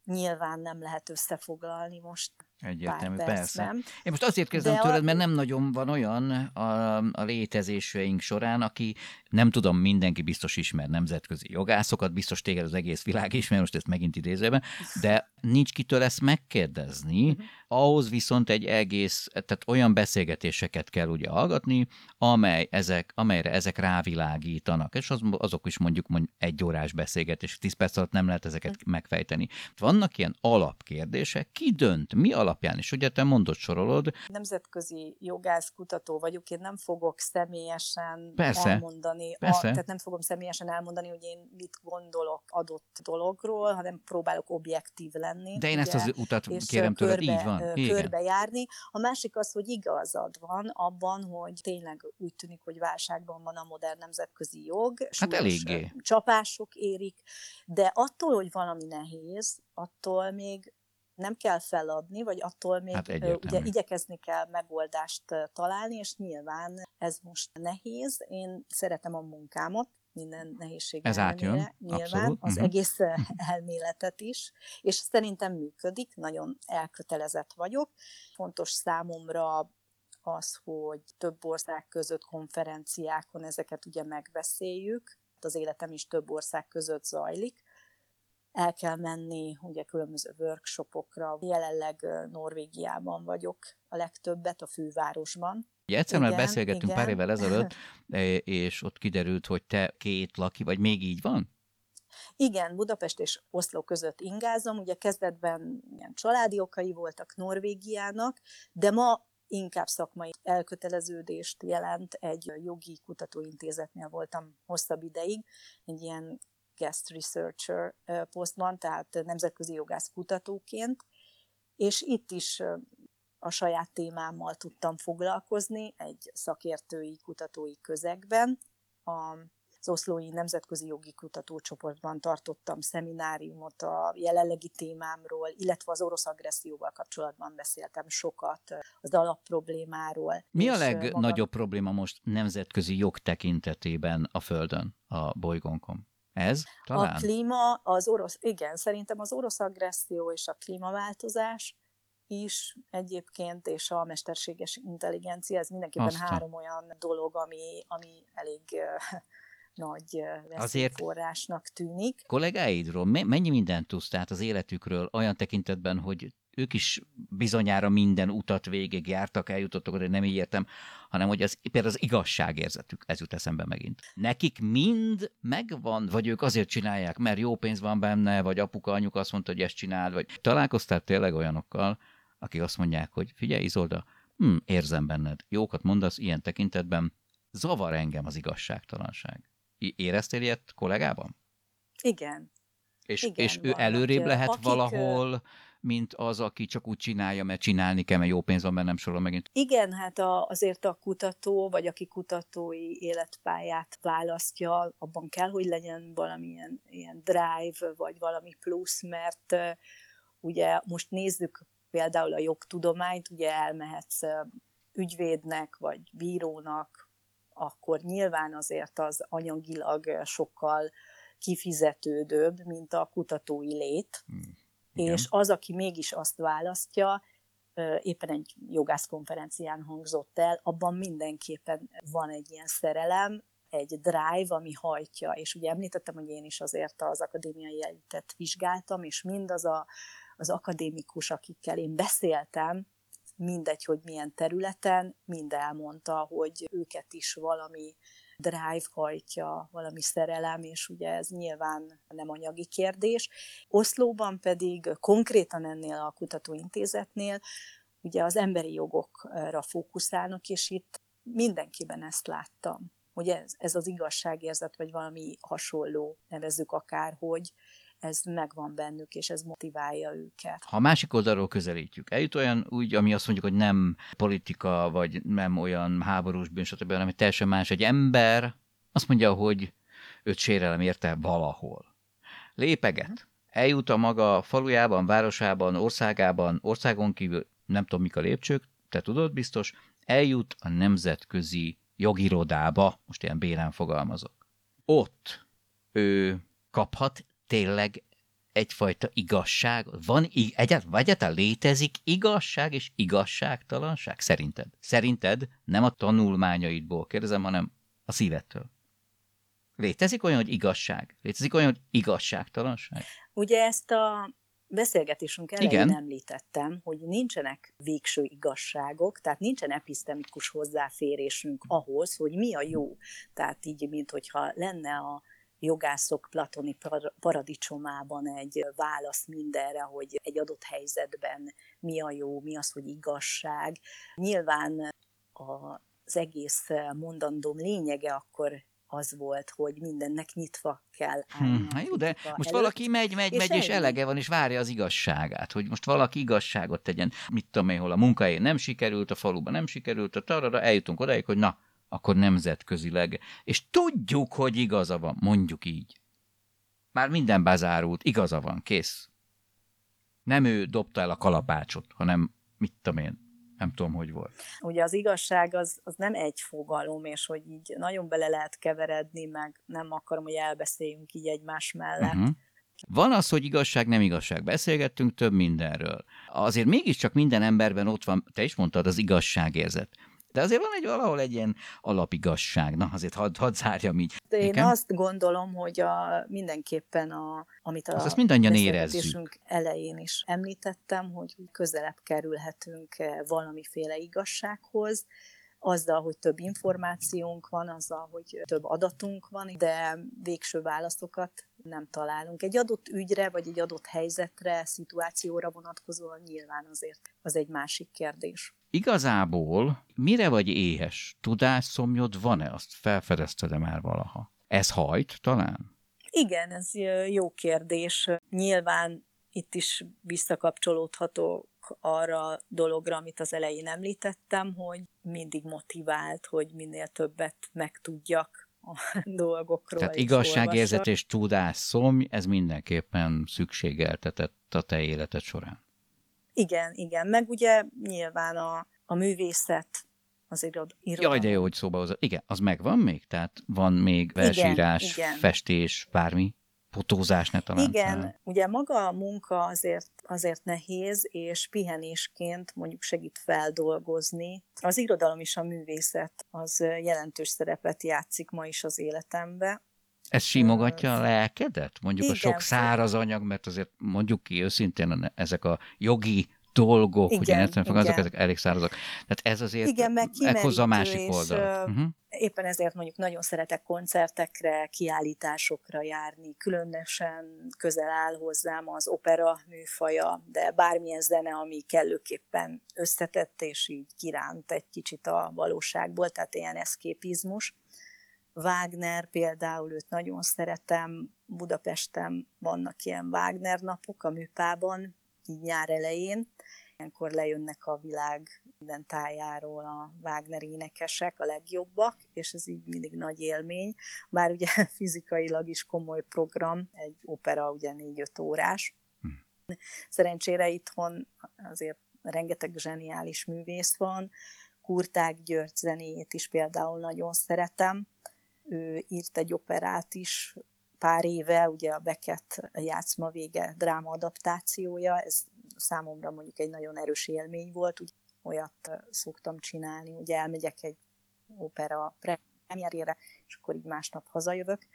Nyilván nem lehet összefoglalni most Egyértelmű, persze. Én most azért kezdem De tőled, a... mert nem nagyon van olyan a, a létezéseink során, aki nem tudom, mindenki biztos ismer nemzetközi jogászokat, biztos téged az egész világ ismer, most ezt megint idézőben, de nincs kitől ezt megkérdezni, uh-huh. ahhoz viszont egy egész, tehát olyan beszélgetéseket kell ugye hallgatni, amely ezek, amelyre ezek rávilágítanak, és az, azok is mondjuk, mondjuk egy órás beszélgetés, tíz perc alatt nem lehet ezeket uh-huh. megfejteni. Vannak ilyen alapkérdések, ki dönt, mi alapján is, ugye te mondod, sorolod. Nemzetközi jogászkutató vagyok, én nem fogok személyesen Persze. elmondani, elmondani, a, tehát nem fogom személyesen elmondani, hogy én mit gondolok adott dologról, hanem próbálok objektív lenni. De én ugye, ezt az utat kérem tőled, körbe, így van. Igen. járni. A másik az, hogy igazad van abban, hogy tényleg úgy tűnik, hogy válságban van a modern nemzetközi jog. Hát eléggé. Csapások érik, de attól, hogy valami nehéz, attól még nem kell feladni, vagy attól még hát ugye igyekezni kell megoldást találni, és nyilván ez most nehéz. Én szeretem a munkámat, minden nehézség Ez ellenére, átjön, nyilván, abszolút. az uh-huh. egész elméletet is, és szerintem működik, nagyon elkötelezett vagyok. Fontos számomra az, hogy több ország között konferenciákon ezeket ugye megbeszéljük, az életem is több ország között zajlik, el kell menni ugye különböző workshopokra. Jelenleg Norvégiában vagyok a legtöbbet, a fővárosban. Ugye egyszer már beszélgettünk igen. pár évvel ezelőtt, e, és ott kiderült, hogy te két laki, vagy még így van? Igen, Budapest és Oszló között ingázom. Ugye kezdetben ilyen családi okai voltak Norvégiának, de ma inkább szakmai elköteleződést jelent. Egy jogi kutatóintézetnél voltam hosszabb ideig, egy ilyen guest researcher posztban, tehát nemzetközi jogász kutatóként, és itt is a saját témámmal tudtam foglalkozni egy szakértői, kutatói közegben. A az Oszlói Nemzetközi Jogi Kutatócsoportban tartottam szemináriumot a jelenlegi témámról, illetve az orosz agresszióval kapcsolatban beszéltem sokat az alapproblémáról. Mi a legnagyobb maga... probléma most nemzetközi jog tekintetében a Földön, a bolygónkon? Ez talán? A klíma, az orosz, igen, szerintem az orosz agresszió és a klímaváltozás is egyébként, és a mesterséges intelligencia, ez mindenképpen Aztán. három olyan dolog, ami, ami elég nagy veszélyforrásnak tűnik. Kollégáidról mennyi mindent tudsz tehát az életükről olyan tekintetben, hogy ők is bizonyára minden utat végig jártak, eljutottak oda, nem így értem, hanem hogy az, például az igazságérzetük, ez jut eszembe megint. Nekik mind megvan, vagy ők azért csinálják, mert jó pénz van benne, vagy apuka, anyuka azt mondta, hogy ezt csináld, vagy találkoztál tényleg olyanokkal, akik azt mondják, hogy figyelj Izolda, hm, érzem benned, jókat mondasz ilyen tekintetben, zavar engem az igazságtalanság. Éreztél ilyet kollégában? Igen. És, Igen, és ő előrébb lehet akik, valahol, mint az, aki csak úgy csinálja, mert csinálni kell, mert jó pénz van, mert nem sorol megint. Igen, hát a, azért a kutató, vagy aki kutatói életpályát választja, abban kell, hogy legyen valamilyen ilyen drive, vagy valami plusz, mert ugye most nézzük például a jogtudományt, ugye elmehetsz ügyvédnek, vagy bírónak, akkor nyilván azért az anyagilag sokkal kifizetődőbb, mint a kutatói lét. Hmm. És az, aki mégis azt választja, éppen egy jogászkonferencián hangzott el, abban mindenképpen van egy ilyen szerelem, egy drive, ami hajtja, és ugye említettem, hogy én is azért az akadémiai elitet vizsgáltam, és mindaz a az akadémikus, akikkel én beszéltem, mindegy, hogy milyen területen, mind elmondta, hogy őket is valami drive hajtja, valami szerelem, és ugye ez nyilván nem anyagi kérdés. Oszlóban pedig konkrétan ennél a kutatóintézetnél ugye az emberi jogokra fókuszálnak, és itt mindenkiben ezt láttam, hogy ez, ez az igazságérzet, vagy valami hasonló, nevezzük akárhogy, ez megvan bennük, és ez motiválja őket. Ha a másik oldalról közelítjük, eljut olyan úgy, ami azt mondjuk, hogy nem politika, vagy nem olyan háborús bűn, stb., hanem teljesen más. Egy ember azt mondja, hogy őt sérelem érte valahol. Lépeget. Eljut a maga falujában, városában, országában, országon kívül, nem tudom mik a lépcsők, te tudod biztos, eljut a nemzetközi jogirodába, most ilyen béren fogalmazok. Ott ő kaphat tényleg egyfajta igazság? Van, egyáltalán, egyáltalán létezik igazság és igazságtalanság? Szerinted? Szerinted nem a tanulmányaidból kérdezem, hanem a szívettől. Létezik olyan, hogy igazság? Létezik olyan, hogy igazságtalanság? Ugye ezt a beszélgetésünk elején Igen. említettem, hogy nincsenek végső igazságok, tehát nincsen episztemikus hozzáférésünk ahhoz, hogy mi a jó. Tehát így, mint hogyha lenne a jogászok platoni paradicsomában egy válasz mindenre, hogy egy adott helyzetben mi a jó, mi az, hogy igazság. Nyilván az egész mondandóm lényege akkor az volt, hogy mindennek nyitva kell állni. Hmm, hát jó, de most előtt, valaki megy, megy, és megy, és elege van, és várja az igazságát, hogy most valaki igazságot tegyen. Mit tudom én, hol a munkahelyén nem sikerült, a faluban nem sikerült, a tarara, eljutunk odáig, hogy na, akkor nemzetközileg, és tudjuk, hogy igaza van, mondjuk így. Már minden bezárult, igaza van, kész. Nem ő dobta el a kalapácsot, hanem mit tudom én, nem tudom, hogy volt. Ugye az igazság az, az nem egy fogalom, és hogy így nagyon bele lehet keveredni, meg nem akarom, hogy elbeszéljünk így egymás mellett. Uh-huh. Van az, hogy igazság, nem igazság. Beszélgettünk több mindenről. Azért mégiscsak minden emberben ott van, te is mondtad, az igazságérzet. De azért van egy valahol egy ilyen alapigasság. Na, azért hadd had zárjam így. De én Éken? azt gondolom, hogy a, mindenképpen, a, amit a azt mindannyian érezzük. elején is említettem, hogy közelebb kerülhetünk valamiféle igazsághoz, azzal, hogy több információnk van, azzal, hogy több adatunk van, de végső válaszokat nem találunk. Egy adott ügyre, vagy egy adott helyzetre, szituációra vonatkozóan nyilván azért az egy másik kérdés. Igazából mire vagy éhes? Tudásszomjod van-e? Azt felfedezted-e már valaha? Ez hajt talán? Igen, ez jó kérdés. Nyilván itt is visszakapcsolódhatok arra a dologra, amit az elején említettem, hogy mindig motivált, hogy minél többet megtudjak a dolgokról. Tehát igazságérzet és tudás szomj, ez mindenképpen szükségeltetett a te életed során. Igen, igen. Meg ugye nyilván a, a művészet, az irod, irodalom. Jaj, de jó, hogy szóba hozod. Igen, az megvan még? Tehát van még versírás, igen. festés, bármi? Fotózás ne talán? Igen, ugye maga a munka azért, azért nehéz, és pihenésként mondjuk segít feldolgozni. Az irodalom és a művészet az jelentős szerepet játszik ma is az életembe. Ez simogatja a lelkedet? Mondjuk Igen, a sok száraz anyag, mert azért mondjuk ki őszintén, ezek a jogi dolgok, ugye Igen, egyszerűen fogalmazok, igen. ezek elég szárazak. Tehát ez azért Igen, meg meghozza a másik ö, Uh-huh. Éppen ezért mondjuk nagyon szeretek koncertekre, kiállításokra járni, különösen közel áll hozzám az opera műfaja, de bármilyen zene, ami kellőképpen összetett, és így kiránt egy kicsit a valóságból, tehát ilyen eszképizmus. Wagner például, őt nagyon szeretem, Budapesten vannak ilyen Wagner napok a műpában, így nyár elején, ilyenkor lejönnek a világ minden tájáról a Wagner énekesek, a legjobbak, és ez így mindig nagy élmény. Bár ugye fizikailag is komoly program, egy opera ugye 4-5 órás. Szerencsére itthon azért rengeteg zseniális művész van, Kurták György zenéjét is például nagyon szeretem. Ő írt egy operát is pár éve, ugye a Beckett játszma vége dráma adaptációja, ez számomra mondjuk egy nagyon erős élmény volt, úgy olyat szoktam csinálni, ugye elmegyek egy opera premierjére, és akkor így másnap hazajövök.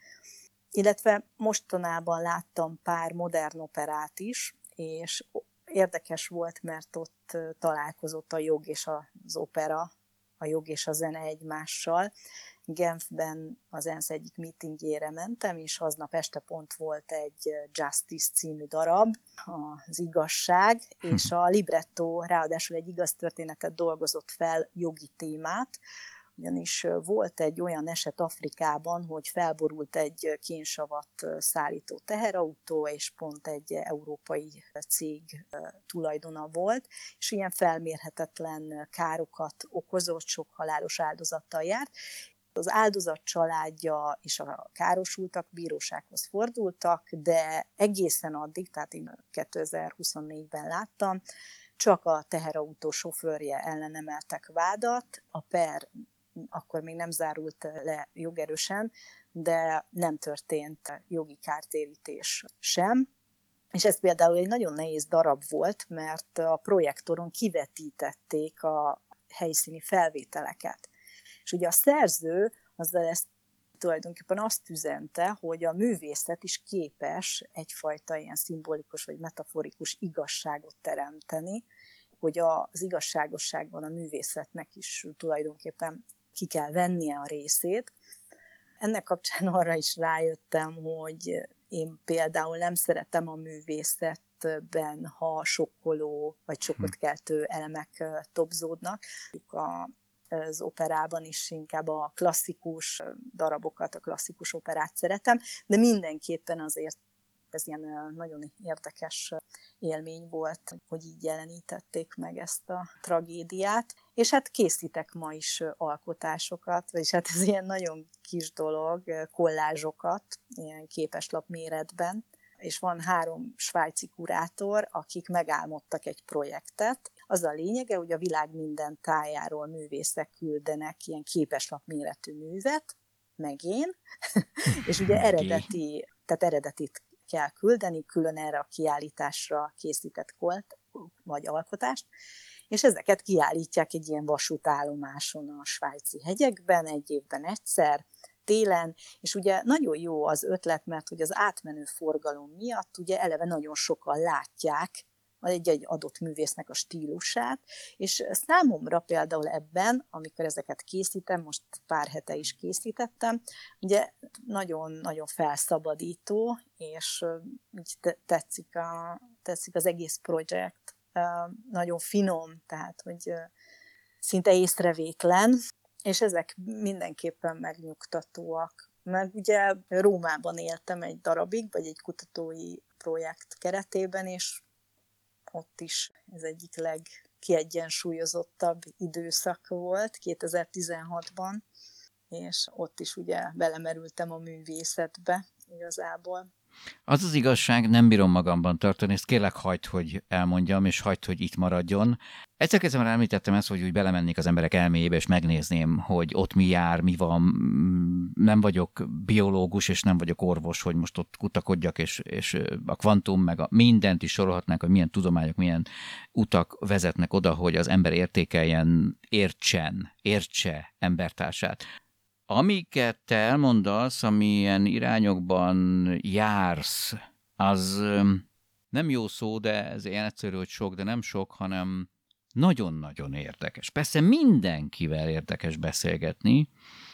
Illetve mostanában láttam pár modern operát is, és érdekes volt, mert ott találkozott a jog és az opera, a jog és a zene egymással. Genfben az ENSZ egyik meetingjére mentem, és aznap este pont volt egy Justice című darab, az igazság, és a libretto ráadásul egy igaz történetet dolgozott fel, jogi témát, ugyanis volt egy olyan eset Afrikában, hogy felborult egy kénsavat szállító teherautó, és pont egy európai cég tulajdona volt, és ilyen felmérhetetlen károkat okozott, sok halálos áldozattal járt, az áldozat családja és a károsultak bírósághoz fordultak, de egészen addig, tehát én 2024-ben láttam, csak a teherautó sofőrje ellen emeltek vádat, a per akkor még nem zárult le jogerősen, de nem történt jogi kártérítés sem. És ez például egy nagyon nehéz darab volt, mert a projektoron kivetítették a helyszíni felvételeket. És ugye a szerző azzal ezt tulajdonképpen azt üzente, hogy a művészet is képes egyfajta ilyen szimbolikus vagy metaforikus igazságot teremteni, hogy az igazságosságban a művészetnek is tulajdonképpen ki kell vennie a részét. Ennek kapcsán arra is rájöttem, hogy én például nem szeretem a művészetben, ha sokkoló vagy sokat keltő elemek topzódnak. A az operában is inkább a klasszikus darabokat, a klasszikus operát szeretem, de mindenképpen azért ez ilyen nagyon érdekes élmény volt, hogy így jelenítették meg ezt a tragédiát. És hát készítek ma is alkotásokat, vagyis hát ez ilyen nagyon kis dolog, kollázsokat, ilyen képeslap méretben, és van három svájci kurátor, akik megálmodtak egy projektet. Az a lényege, hogy a világ minden tájáról művészek küldenek ilyen képeslap méretű művet, meg én, és ugye eredeti, tehát eredetit kell küldeni, külön erre a kiállításra készített kolt, vagy alkotást, és ezeket kiállítják egy ilyen vasútállomáson a svájci hegyekben, egy évben egyszer, télen, és ugye nagyon jó az ötlet, mert hogy az átmenő forgalom miatt ugye eleve nagyon sokan látják egy-egy adott művésznek a stílusát, és számomra például ebben, amikor ezeket készítem, most pár hete is készítettem, ugye nagyon-nagyon felszabadító, és így tetszik, a, tetszik az egész projekt, nagyon finom, tehát hogy szinte észrevétlen, és ezek mindenképpen megnyugtatóak. Meg ugye Rómában éltem egy darabig, vagy egy kutatói projekt keretében, és ott is ez egyik legkiegyensúlyozottabb időszak volt 2016-ban, és ott is ugye belemerültem a művészetbe igazából. Az az igazság, nem bírom magamban tartani, ezt kérlek hagyd, hogy elmondjam, és hagyd, hogy itt maradjon. Egyszer kezdve már említettem ezt, hogy úgy belemennék az emberek elméjébe, és megnézném, hogy ott mi jár, mi van. Nem vagyok biológus, és nem vagyok orvos, hogy most ott kutakodjak, és, és a kvantum, meg a mindent is sorolhatnánk, hogy milyen tudományok, milyen utak vezetnek oda, hogy az ember értékeljen, értsen, értse embertársát. Amiket te elmondasz, amilyen irányokban jársz, az nem jó szó, de ez ilyen egyszerű, hogy sok, de nem sok, hanem nagyon-nagyon érdekes. Persze mindenkivel érdekes beszélgetni,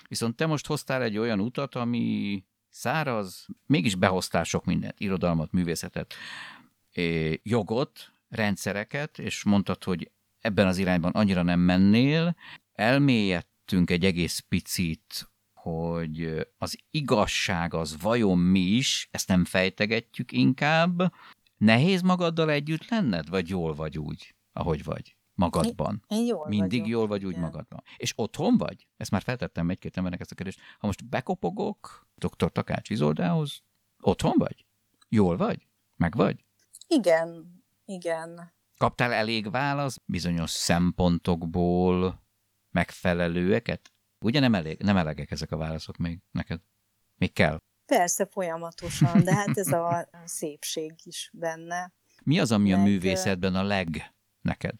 viszont te most hoztál egy olyan utat, ami száraz, mégis behoztál sok mindent, irodalmat, művészetet, jogot, rendszereket, és mondtad, hogy ebben az irányban annyira nem mennél, elmélyed beszélgettünk egy egész picit, hogy az igazság az vajon mi is, ezt nem fejtegetjük inkább. Nehéz magaddal együtt lenned, vagy jól vagy úgy, ahogy vagy? Magadban. Én, én jól Mindig vagyok. jól vagy úgy Igen. magadban. És otthon vagy? Ezt már feltettem egy-két embernek ezt a kérdést. Ha most bekopogok dr. Takács Izoldához, otthon vagy? Jól vagy? Meg vagy? Igen, igen. Kaptál elég válasz bizonyos szempontokból, megfelelőeket? Ugye nem, elég, nem elegek ezek a válaszok még neked? Még kell? Persze folyamatosan, de hát ez a szépség is benne. Mi az, ami Meg... a művészetben a leg neked?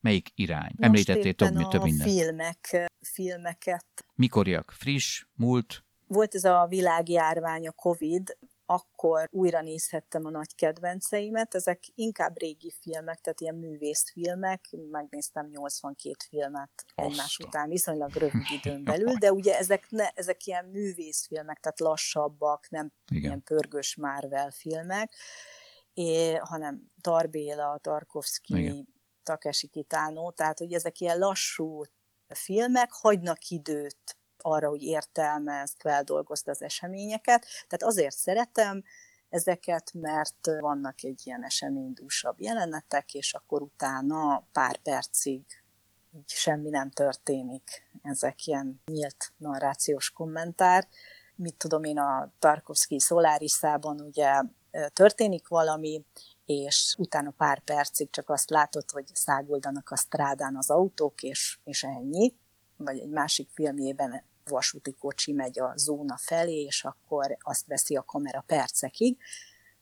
Melyik irány? Most Említettél több, több minden. filmek, filmeket. Mikoriak? Friss? Múlt? Volt ez a világjárvány, a Covid, akkor újra nézhettem a nagy kedvenceimet. Ezek inkább régi filmek, tehát ilyen művészfilmek. Megnéztem 82 filmet egymás után, viszonylag rövid időn belül, de ugye ezek, ne, ezek ilyen művészfilmek, tehát lassabbak, nem Igen. ilyen pörgős Marvel filmek, é, hanem Tarbéla, Tarkovsky, Igen. Takeshi Kitano, tehát hogy ezek ilyen lassú filmek, hagynak időt arra, hogy értelmezd, feldolgozd az eseményeket. Tehát azért szeretem ezeket, mert vannak egy ilyen eseménydúsabb jelenetek, és akkor utána pár percig így semmi nem történik. Ezek ilyen nyílt narrációs kommentár. Mit tudom én, a Tarkovsky Solarisában ugye történik valami, és utána pár percig csak azt látod, hogy száguldanak a strádán az autók, és, és ennyi. Vagy egy másik filmjében vasúti kocsi megy a zóna felé, és akkor azt veszi a kamera percekig,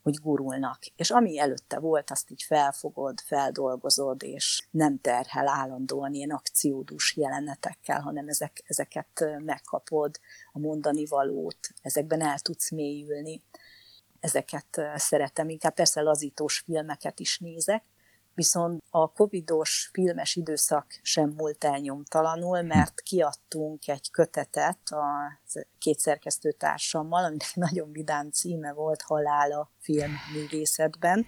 hogy gurulnak. És ami előtte volt, azt így felfogod, feldolgozod, és nem terhel állandóan ilyen akciódús jelenetekkel, hanem ezek, ezeket megkapod, a mondani valót, ezekben el tudsz mélyülni. Ezeket szeretem, inkább persze lazítós filmeket is nézek, viszont a covidos filmes időszak sem múlt el nyomtalanul, mert kiadtunk egy kötetet a két szerkesztőtársammal, aminek nagyon vidám címe volt Halál a filmművészetben.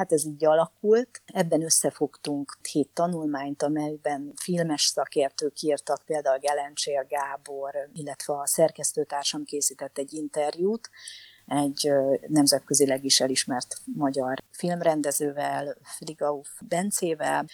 Hát ez így alakult. Ebben összefogtunk hét tanulmányt, amelyben filmes szakértők írtak, például Gelencsér Gábor, illetve a szerkesztőtársam készített egy interjút, egy nemzetközileg is elismert magyar filmrendezővel, Frigauf Bencével.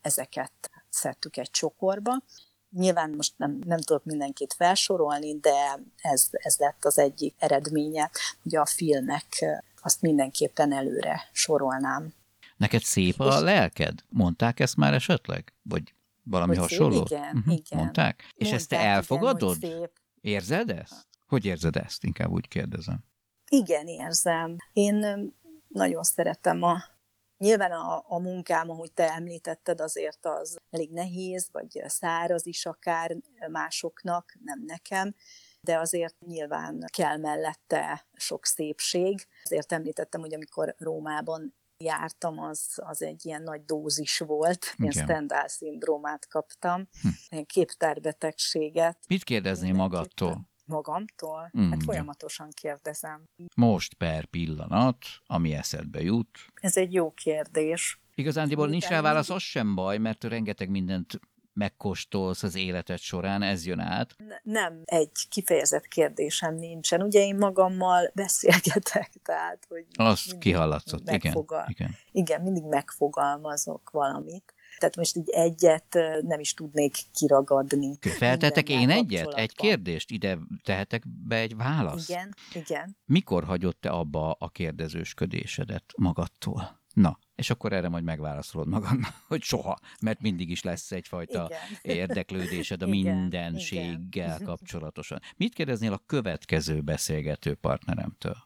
Ezeket szedtük egy csokorba. Nyilván most nem, nem tudok mindenkit felsorolni, de ez, ez lett az egyik eredménye, hogy a filmek azt mindenképpen előre sorolnám. Neked szép a lelked? Mondták ezt már esetleg? Vagy valami hogy hasonló? Szép? Igen, uh-huh. igen. Mondták? Mondták? És ezt te elfogadod? Igen. Érzed ezt? Hogy érzed ezt? Inkább úgy kérdezem. Igen, érzem. Én nagyon szeretem a Nyilván a, a munkám, ahogy te említetted, azért az elég nehéz, vagy száraz is akár másoknak, nem nekem, de azért nyilván kell mellette sok szépség. Azért említettem, hogy amikor Rómában jártam, az, az egy ilyen nagy dózis volt. Ilyen Stendhal szindrómát kaptam, hm. képtárbetegséget. Mit kérdezni magadtól? Magamtól? Mm, hát folyamatosan kérdezem. Most per pillanat, ami eszedbe jut. Ez egy jó kérdés. Igazándiból nincs rá válasz, az sem baj, mert rengeteg mindent megkóstolsz az életed során, ez jön át? Nem, egy kifejezett kérdésem nincsen. Ugye én magammal beszélgetek, tehát, hogy... Azt kihallatszott, igen, igen. Igen, mindig megfogalmazok valamit. Tehát most így egyet nem is tudnék kiragadni. Feltetek én egyet? Egy kérdést? Ide tehetek be egy választ? Igen, igen. Mikor hagyott te abba a kérdezősködésedet magadtól? Na, és akkor erre majd megválaszolod magadnak, hogy soha, mert mindig is lesz egyfajta igen. érdeklődésed a igen, mindenséggel igen. kapcsolatosan. Mit kérdeznél a következő beszélgető partneremtől?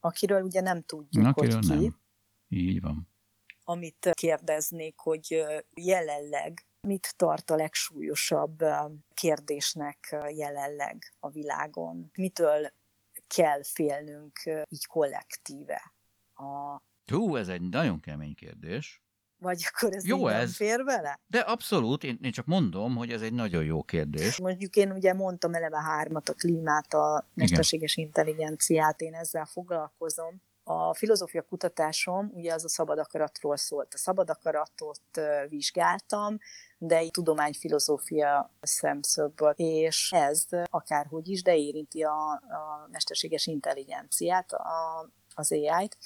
Akiről ugye nem tudjuk, Akiről hogy ki. Nem. Így van. Amit kérdeznék, hogy jelenleg mit tart a legsúlyosabb kérdésnek jelenleg a világon? Mitől kell félnünk így kollektíve a Hú, ez egy nagyon kemény kérdés. Vagy akkor ez jó ez. fér vele? De abszolút, én, én csak mondom, hogy ez egy nagyon jó kérdés. Mondjuk én ugye mondtam eleve hármat, a klímát, a mesterséges intelligenciát, én ezzel foglalkozom. A filozófia kutatásom ugye az a szabad akaratról szólt. A szabad akaratot vizsgáltam, de egy tudományfilozófia szemszögből, és ez akárhogy is, de érinti a, a mesterséges intelligenciát, a, az AI-t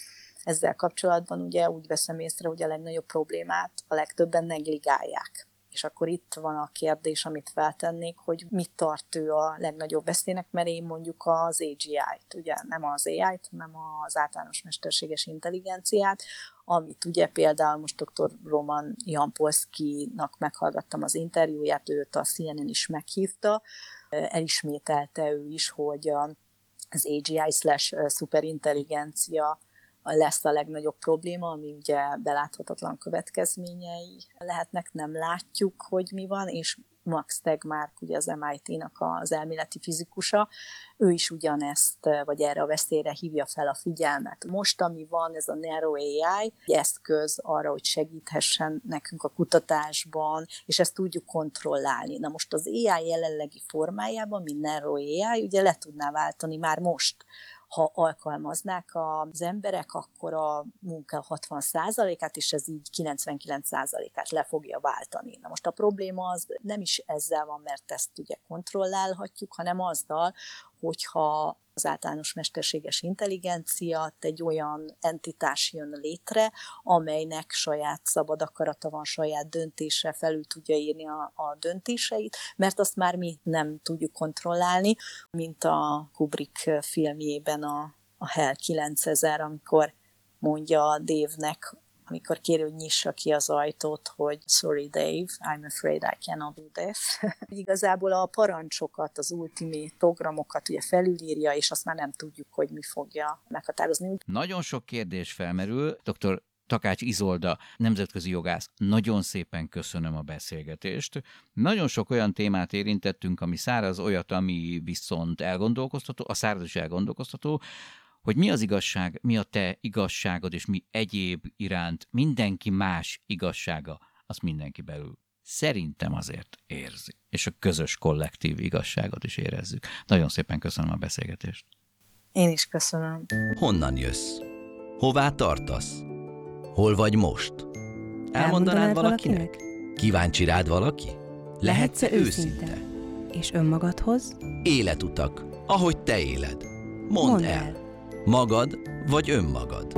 ezzel kapcsolatban ugye úgy veszem észre, hogy a legnagyobb problémát a legtöbben negligálják. És akkor itt van a kérdés, amit feltennék, hogy mit tart ő a legnagyobb veszélynek, mert én mondjuk az AGI-t, ugye nem az AI-t, hanem az általános mesterséges intelligenciát, amit ugye például most dr. Roman Jampolszki-nak meghallgattam az interjúját, őt a CNN is meghívta, elismételte ő is, hogy az AGI slash szuperintelligencia lesz a legnagyobb probléma, ami ugye beláthatatlan következményei lehetnek, nem látjuk, hogy mi van, és Max Tegmark, ugye az MIT-nak az elméleti fizikusa, ő is ugyanezt, vagy erre a veszélyre hívja fel a figyelmet. Most, ami van, ez a Narrow AI, egy eszköz arra, hogy segíthessen nekünk a kutatásban, és ezt tudjuk kontrollálni. Na most az AI jelenlegi formájában, mint Narrow AI, ugye le tudná váltani már most ha alkalmaznák az emberek, akkor a munka 60%-át, és ez így 99%-át le fogja váltani. Na most a probléma az nem is ezzel van, mert ezt ugye kontrollálhatjuk, hanem azzal, hogyha az általános mesterséges intelligencia egy olyan entitás jön létre, amelynek saját szabad akarata van, saját döntése, felül tudja írni a, a döntéseit, mert azt már mi nem tudjuk kontrollálni, mint a Kubrick filmjében a, a Hell 9000, amikor mondja a Dévnek, amikor hogy nyissa ki az ajtót, hogy sorry Dave, I'm afraid I cannot do this. Igazából a parancsokat, az ultimate programokat ugye felülírja, és azt már nem tudjuk, hogy mi fogja meghatározni. Nagyon sok kérdés felmerül. Dr. Takács Izolda, nemzetközi jogász, nagyon szépen köszönöm a beszélgetést. Nagyon sok olyan témát érintettünk, ami száraz, olyat, ami viszont elgondolkoztató, a száraz is elgondolkoztató, hogy mi az igazság, mi a te igazságod, és mi egyéb iránt mindenki más igazsága, azt mindenki belül szerintem azért érzi. És a közös kollektív igazságot is érezzük. Nagyon szépen köszönöm a beszélgetést. Én is köszönöm. Honnan jössz? Hová tartasz? Hol vagy most? Elmondanád valakinek? Kíváncsi rád valaki? Lehetsz-e őszinte? És önmagadhoz? Életutak, ahogy te éled. Mondd, Mondd el. el magad vagy önmagad.